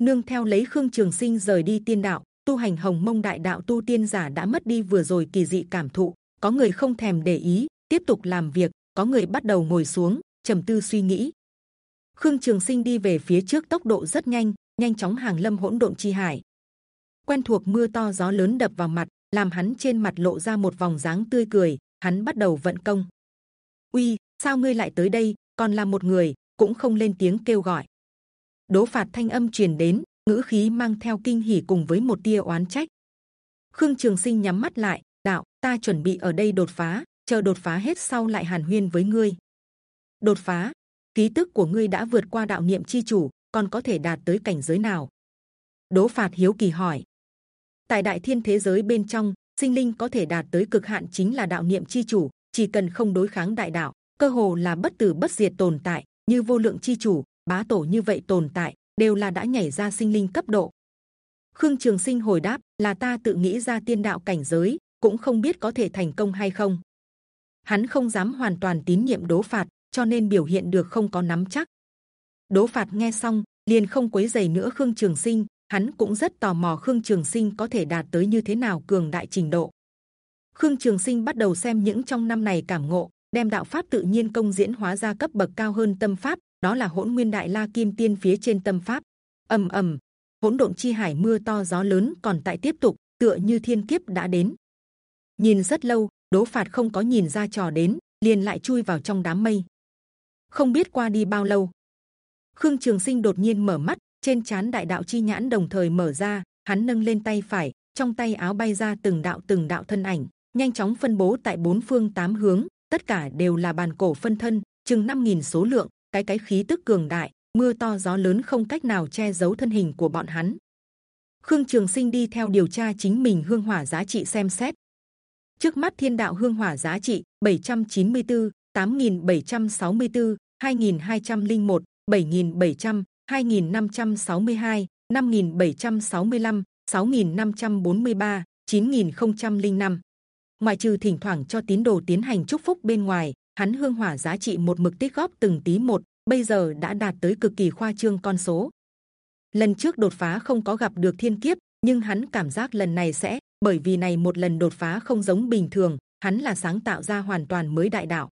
Nương theo lấy khương trường sinh rời đi tiên đạo, tu hành hồng mông đại đạo tu tiên giả đã mất đi vừa rồi kỳ dị cảm thụ. Có người không thèm để ý, tiếp tục làm việc, có người bắt đầu ngồi xuống trầm tư suy nghĩ. Khương Trường Sinh đi về phía trước tốc độ rất nhanh, nhanh chóng hàng lâm hỗn độn chi hải. Quen thuộc mưa to gió lớn đập vào mặt, làm hắn trên mặt lộ ra một vòng dáng tươi cười. Hắn bắt đầu vận công. Uy, sao ngươi lại tới đây? Còn là một người, cũng không lên tiếng kêu gọi. Đố phạt thanh âm truyền đến, ngữ khí mang theo kinh hỉ cùng với một tia oán trách. Khương Trường Sinh nhắm mắt lại, đạo, ta chuẩn bị ở đây đột phá, chờ đột phá hết sau lại hàn huyên với ngươi. Đột phá, ký tức của ngươi đã vượt qua đạo niệm chi chủ, còn có thể đạt tới cảnh giới nào? Đố phạt hiếu kỳ hỏi. Tại đại thiên thế giới bên trong, sinh linh có thể đạt tới cực hạn chính là đạo niệm chi chủ, chỉ cần không đối kháng đại đạo, cơ hồ là bất tử bất diệt tồn tại, như vô lượng chi chủ, bá tổ như vậy tồn tại, đều là đã nhảy ra sinh linh cấp độ. Khương Trường Sinh hồi đáp là ta tự nghĩ ra tiên đạo cảnh giới, cũng không biết có thể thành công hay không. Hắn không dám hoàn toàn tín nhiệm đố phạt, cho nên biểu hiện được không có nắm chắc. Đố phạt nghe xong liền không quấy giày nữa Khương Trường Sinh, hắn cũng rất tò mò Khương Trường Sinh có thể đạt tới như thế nào cường đại trình độ. Khương Trường Sinh bắt đầu xem những trong năm này cảm ngộ, đem đạo pháp tự nhiên công diễn hóa ra cấp bậc cao hơn tâm pháp, đó là hỗn nguyên đại la kim tiên phía trên tâm pháp. ầm ầm, hỗn độn chi hải mưa to gió lớn còn tại tiếp tục, tựa như thiên kiếp đã đến. Nhìn rất lâu, đố phạt không có nhìn ra trò đến, liền lại chui vào trong đám mây. Không biết qua đi bao lâu, Khương Trường Sinh đột nhiên mở mắt, trên chán đại đạo chi nhãn đồng thời mở ra, hắn nâng lên tay phải, trong tay áo bay ra từng đạo từng đạo thân ảnh, nhanh chóng phân bố tại bốn phương tám hướng, tất cả đều là bàn cổ phân thân, chừng 5.000 số lượng, cái cái khí tức cường đại, mưa to gió lớn không cách nào che giấu thân hình của bọn hắn. Khương Trường Sinh đi theo điều tra chính mình hương hỏa giá trị xem xét. Trước mắt thiên đạo hương hỏa giá trị 794, 8.764, 2.201, 7.700, 2.562, 5.765, 6.543, 9.005. Ngoài trừ thỉnh thoảng cho tín đồ tiến hành chúc phúc bên ngoài, hắn hương hỏa giá trị một mực tích góp từng tí một, bây giờ đã đạt tới cực kỳ khoa trương con số. Lần trước đột phá không có gặp được thiên kiếp, nhưng hắn cảm giác lần này sẽ, bởi vì này một lần đột phá không giống bình thường, hắn là sáng tạo ra hoàn toàn mới đại đạo.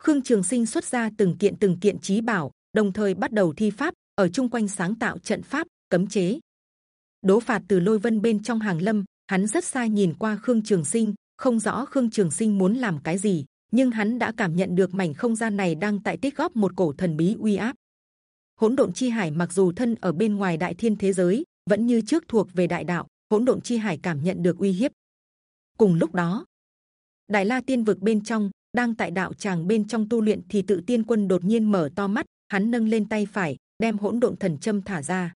Khương Trường Sinh xuất ra từng kiện từng kiện trí bảo, đồng thời bắt đầu thi pháp ở chung quanh sáng tạo trận pháp cấm chế. Đố phạt từ lôi vân bên trong hàng lâm, hắn rất xa nhìn qua Khương Trường Sinh, không rõ Khương Trường Sinh muốn làm cái gì, nhưng hắn đã cảm nhận được mảnh không gian này đang tại tích góp một cổ thần bí uy áp. Hỗn độn chi hải mặc dù thân ở bên ngoài đại thiên thế giới, vẫn như trước thuộc về đại đạo. Hỗn độn chi hải cảm nhận được uy hiếp. Cùng lúc đó, đại la tiên vực bên trong đang tại đạo tràng bên trong tu luyện thì tự tiên quân đột nhiên mở to mắt, hắn nâng lên tay phải, đem hỗn độn thần châm thả ra.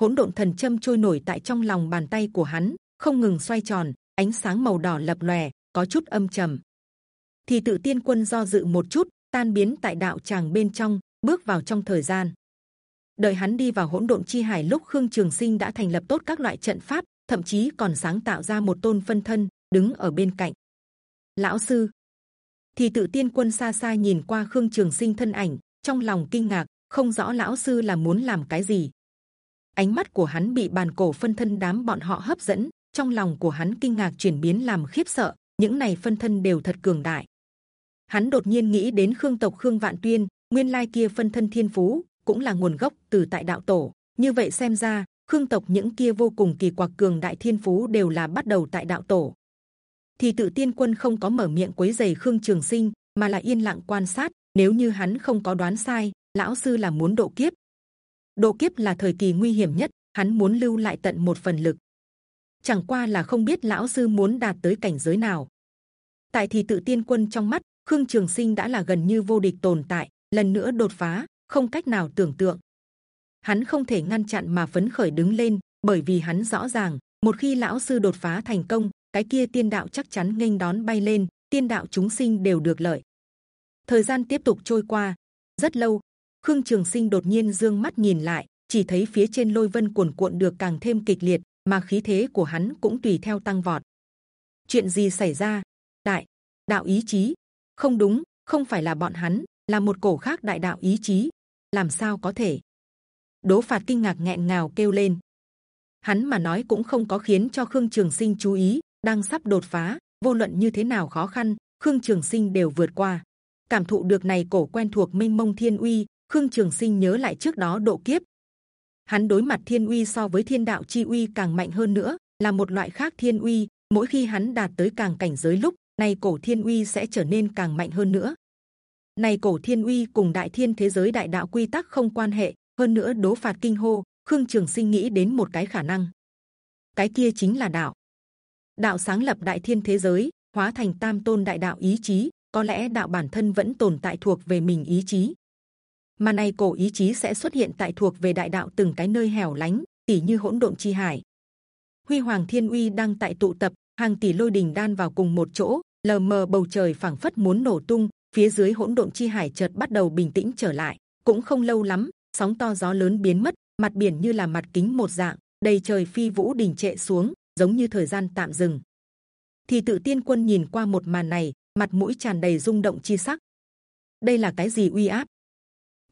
Hỗn độn thần châm trôi nổi tại trong lòng bàn tay của hắn, không ngừng xoay tròn, ánh sáng màu đỏ lập lòe, có chút âm trầm. Thì tự tiên quân do dự một chút tan biến tại đạo tràng bên trong bước vào trong thời gian. Đợi hắn đi vào hỗn độn chi hải lúc khương trường sinh đã thành lập tốt các loại trận pháp thậm chí còn sáng tạo ra một tôn phân thân đứng ở bên cạnh. Lão sư. Thì tự tiên quân xa xa nhìn qua khương trường sinh thân ảnh trong lòng kinh ngạc, không rõ lão sư là muốn làm cái gì. Ánh mắt của hắn bị bàn cổ phân thân đám bọn họ hấp dẫn, trong lòng của hắn kinh ngạc chuyển biến làm khiếp sợ, những này phân thân đều thật cường đại. Hắn đột nhiên nghĩ đến khương tộc khương vạn tuyên, nguyên lai kia phân thân thiên phú cũng là nguồn gốc từ tại đạo tổ. Như vậy xem ra, khương tộc những kia vô cùng kỳ quặc cường đại thiên phú đều là bắt đầu tại đạo tổ. Thì tự tiên quân không có mở miệng quấy giày khương trường sinh, mà là yên lặng quan sát nếu như hắn không có đoán sai, lão sư là muốn độ kiếp. Độ kiếp là thời kỳ nguy hiểm nhất, hắn muốn lưu lại tận một phần lực. Chẳng qua là không biết lão sư muốn đạt tới cảnh giới nào. Tại thì tự tiên quân trong mắt, khương trường sinh đã là gần như vô địch tồn tại, lần nữa đột phá, không cách nào tưởng tượng. Hắn không thể ngăn chặn mà phấn khởi đứng lên, bởi vì hắn rõ ràng, một khi lão sư đột phá thành công, cái kia tiên đạo chắc chắn nghênh đón bay lên, tiên đạo chúng sinh đều được lợi. Thời gian tiếp tục trôi qua, rất lâu. Khương Trường Sinh đột nhiên dương mắt nhìn lại, chỉ thấy phía trên lôi vân cuồn cuộn được càng thêm kịch liệt, mà khí thế của hắn cũng tùy theo tăng vọt. Chuyện gì xảy ra? Đại đạo ý chí? Không đúng, không phải là bọn hắn, là một cổ khác đại đạo ý chí. Làm sao có thể? Đỗ Phạt kinh ngạc nghẹn ngào kêu lên. Hắn mà nói cũng không có khiến cho Khương Trường Sinh chú ý, đang sắp đột phá, vô luận như thế nào khó khăn, Khương Trường Sinh đều vượt qua. Cảm thụ được này cổ quen thuộc minh mông thiên uy, Khương Trường Sinh nhớ lại trước đó độ kiếp. Hắn đối mặt thiên uy so với thiên đạo chi uy càng mạnh hơn nữa, là một loại khác thiên uy. Mỗi khi hắn đạt tới càng cảnh giới lúc, này cổ thiên uy sẽ trở nên càng mạnh hơn nữa. Này cổ thiên uy cùng đại thiên thế giới đại đạo quy tắc không quan hệ, hơn nữa đố phạt kinh hô, Khương Trường Sinh nghĩ đến một cái khả năng, cái kia chính là đạo. Đạo sáng lập đại thiên thế giới, hóa thành tam tôn đại đạo ý chí, có lẽ đạo bản thân vẫn tồn tại thuộc về mình ý chí, mà này cổ ý chí sẽ xuất hiện tại thuộc về đại đạo từng cái nơi hẻo lánh, tỷ như hỗn độn chi hải. Huy hoàng thiên uy đang tại tụ tập, hàng tỷ lôi đình đan vào cùng một chỗ, lờ mờ bầu trời phảng phất muốn nổ tung, phía dưới hỗn độn chi hải chợt bắt đầu bình tĩnh trở lại. cũng không lâu lắm, sóng to gió lớn biến mất, mặt biển như là mặt kính một dạng, đầy trời phi vũ đình trệ xuống, giống như thời gian tạm dừng. thì tự tiên quân nhìn qua một màn này, mặt mũi tràn đầy rung động chi sắc. đây là cái gì uy áp?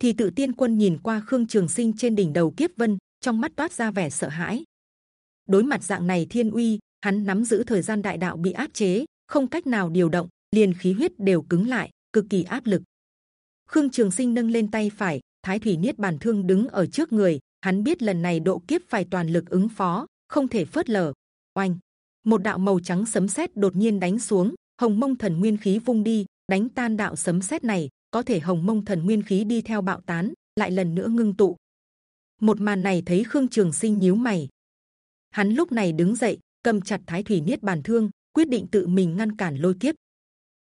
thì tự tiên quân nhìn qua khương trường sinh trên đỉnh đầu kiếp vân, trong mắt toát ra vẻ sợ hãi. đối mặt dạng này thiên uy, hắn nắm giữ thời gian đại đạo bị áp chế, không cách nào điều động, liền khí huyết đều cứng lại, cực kỳ áp lực. Khương Trường Sinh nâng lên tay phải, Thái Thủy Niết Bàn Thương đứng ở trước người, hắn biết lần này độ kiếp phải toàn lực ứng phó, không thể phớt lờ. Oanh, một đạo màu trắng sấm sét đột nhiên đánh xuống, Hồng Mông Thần Nguyên khí vung đi, đánh tan đạo sấm sét này, có thể Hồng Mông Thần Nguyên khí đi theo bạo tán, lại lần nữa ngưng tụ. Một màn này thấy Khương Trường Sinh nhíu mày. Hắn lúc này đứng dậy, cầm chặt Thái Thủy Niết Bàn Thương, quyết định tự mình ngăn cản lôi kiếp.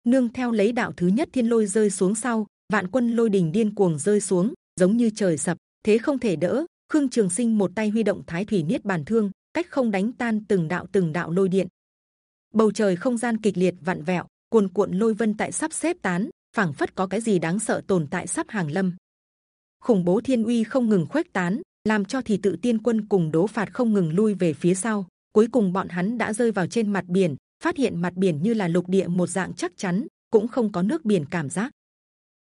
Nương theo lấy đạo thứ nhất thiên lôi rơi xuống sau, vạn quân lôi đình điên cuồng rơi xuống, giống như trời sập, thế không thể đỡ. Khương Trường Sinh một tay huy động Thái Thủy Niết Bàn Thương, cách không đánh tan từng đạo từng đạo lôi điện. Bầu trời không gian kịch liệt vặn vẹo, cuồn cuộn lôi vân tại sắp xếp tán, phảng phất có cái gì đáng sợ tồn tại sắp hàng lâm. khủng bố thiên uy không ngừng khuếch tán, làm cho thì tự tiên quân cùng đố phạt không ngừng lui về phía sau. cuối cùng bọn hắn đã rơi vào trên mặt biển, phát hiện mặt biển như là lục địa một dạng chắc chắn, cũng không có nước biển cảm giác.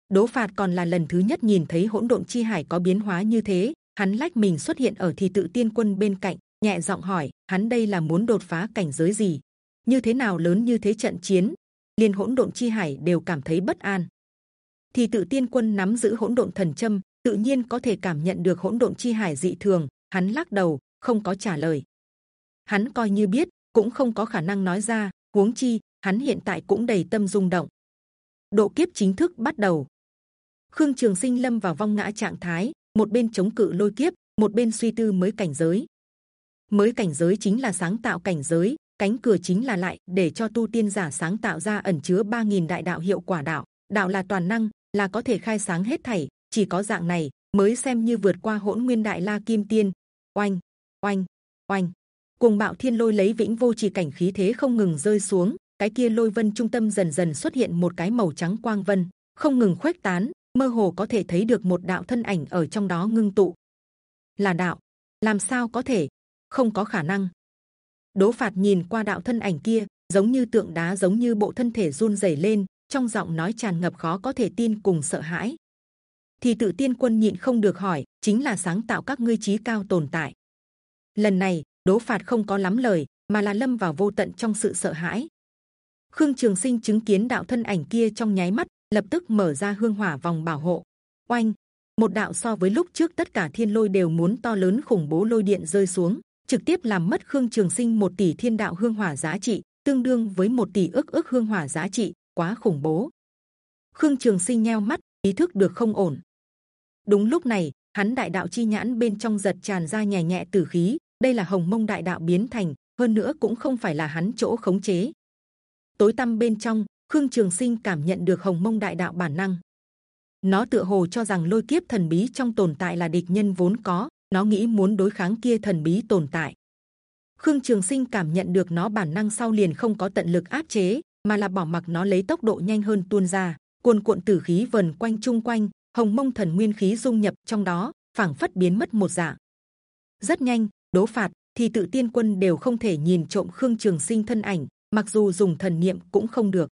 đố phạt còn là lần thứ nhất nhìn thấy hỗn độn chi hải có biến hóa như thế, hắn lách mình xuất hiện ở thì tự tiên quân bên cạnh, nhẹ giọng hỏi, hắn đây là muốn đột phá cảnh giới gì? Như thế nào lớn như thế trận chiến? Liên hỗn độn chi hải đều cảm thấy bất an. Thì tự tiên quân nắm giữ hỗn độn thần châm, tự nhiên có thể cảm nhận được hỗn độn chi hải dị thường. Hắn lắc đầu, không có trả lời. Hắn coi như biết, cũng không có khả năng nói ra. Huống chi, hắn hiện tại cũng đầy tâm rung động. Độ kiếp chính thức bắt đầu. Khương Trường Sinh lâm vào vong ngã trạng thái, một bên chống cự lôi kiếp, một bên suy tư mới cảnh giới. Mới cảnh giới chính là sáng tạo cảnh giới, cánh cửa chính là lại để cho tu tiên giả sáng tạo ra ẩn chứa 3.000 đại đạo hiệu quả đạo. Đạo là toàn năng, là có thể khai sáng hết thảy. Chỉ có dạng này mới xem như vượt qua hỗn nguyên đại la kim tiên. Oanh, oanh, oanh cuồng bạo thiên lôi lấy vĩnh vô chỉ cảnh khí thế không ngừng rơi xuống cái kia lôi vân trung tâm dần dần xuất hiện một cái màu trắng quang vân không ngừng khuếch tán mơ hồ có thể thấy được một đạo thân ảnh ở trong đó ngưng tụ là đạo làm sao có thể không có khả năng đố phạt nhìn qua đạo thân ảnh kia, giống như tượng đá, giống như bộ thân thể run rẩy lên, trong giọng nói tràn ngập khó có thể tin cùng sợ hãi. Thì tự tiên quân nhịn không được hỏi, chính là sáng tạo các ngươi trí cao tồn tại. Lần này, đố phạt không có lắm lời, mà là lâm vào vô tận trong sự sợ hãi. Khương trường sinh chứng kiến đạo thân ảnh kia trong nháy mắt, lập tức mở ra hương hỏa vòng bảo hộ. Oanh! Một đạo so với lúc trước tất cả thiên lôi đều muốn to lớn khủng bố lôi điện rơi xuống trực tiếp làm mất khương trường sinh một tỷ thiên đạo hương hỏa giá trị, tương đương với một tỷ ước ước hương hỏa giá trị, quá khủng bố. Khương trường sinh nheo mắt, ý thức được không ổn. Đúng lúc này, hắn đại đạo chi nhãn bên trong giật tràn ra nhẹ nhẹ tử khí, đây là hồng mông đại đạo biến thành, hơn nữa cũng không phải là hắn chỗ khống chế. Tối tăm bên trong, khương trường sinh cảm nhận được hồng mông đại đạo bản năng. Nó tựa hồ cho rằng lôi kiếp thần bí trong tồn tại là địch nhân vốn có nó nghĩ muốn đối kháng kia thần bí tồn tại. Khương trường sinh cảm nhận được nó bản năng sau liền không có tận lực áp chế, mà là bỏ mặc nó lấy tốc độ nhanh hơn tuôn ra. Cuồn cuộn tử khí vần quanh chung quanh, hồng mông thần nguyên khí dung nhập trong đó, phảng phất biến mất một dạng. Rất nhanh, đố phạt, thì tự tiên quân đều không thể nhìn trộm khương trường sinh thân ảnh, mặc dù dùng thần niệm cũng không được.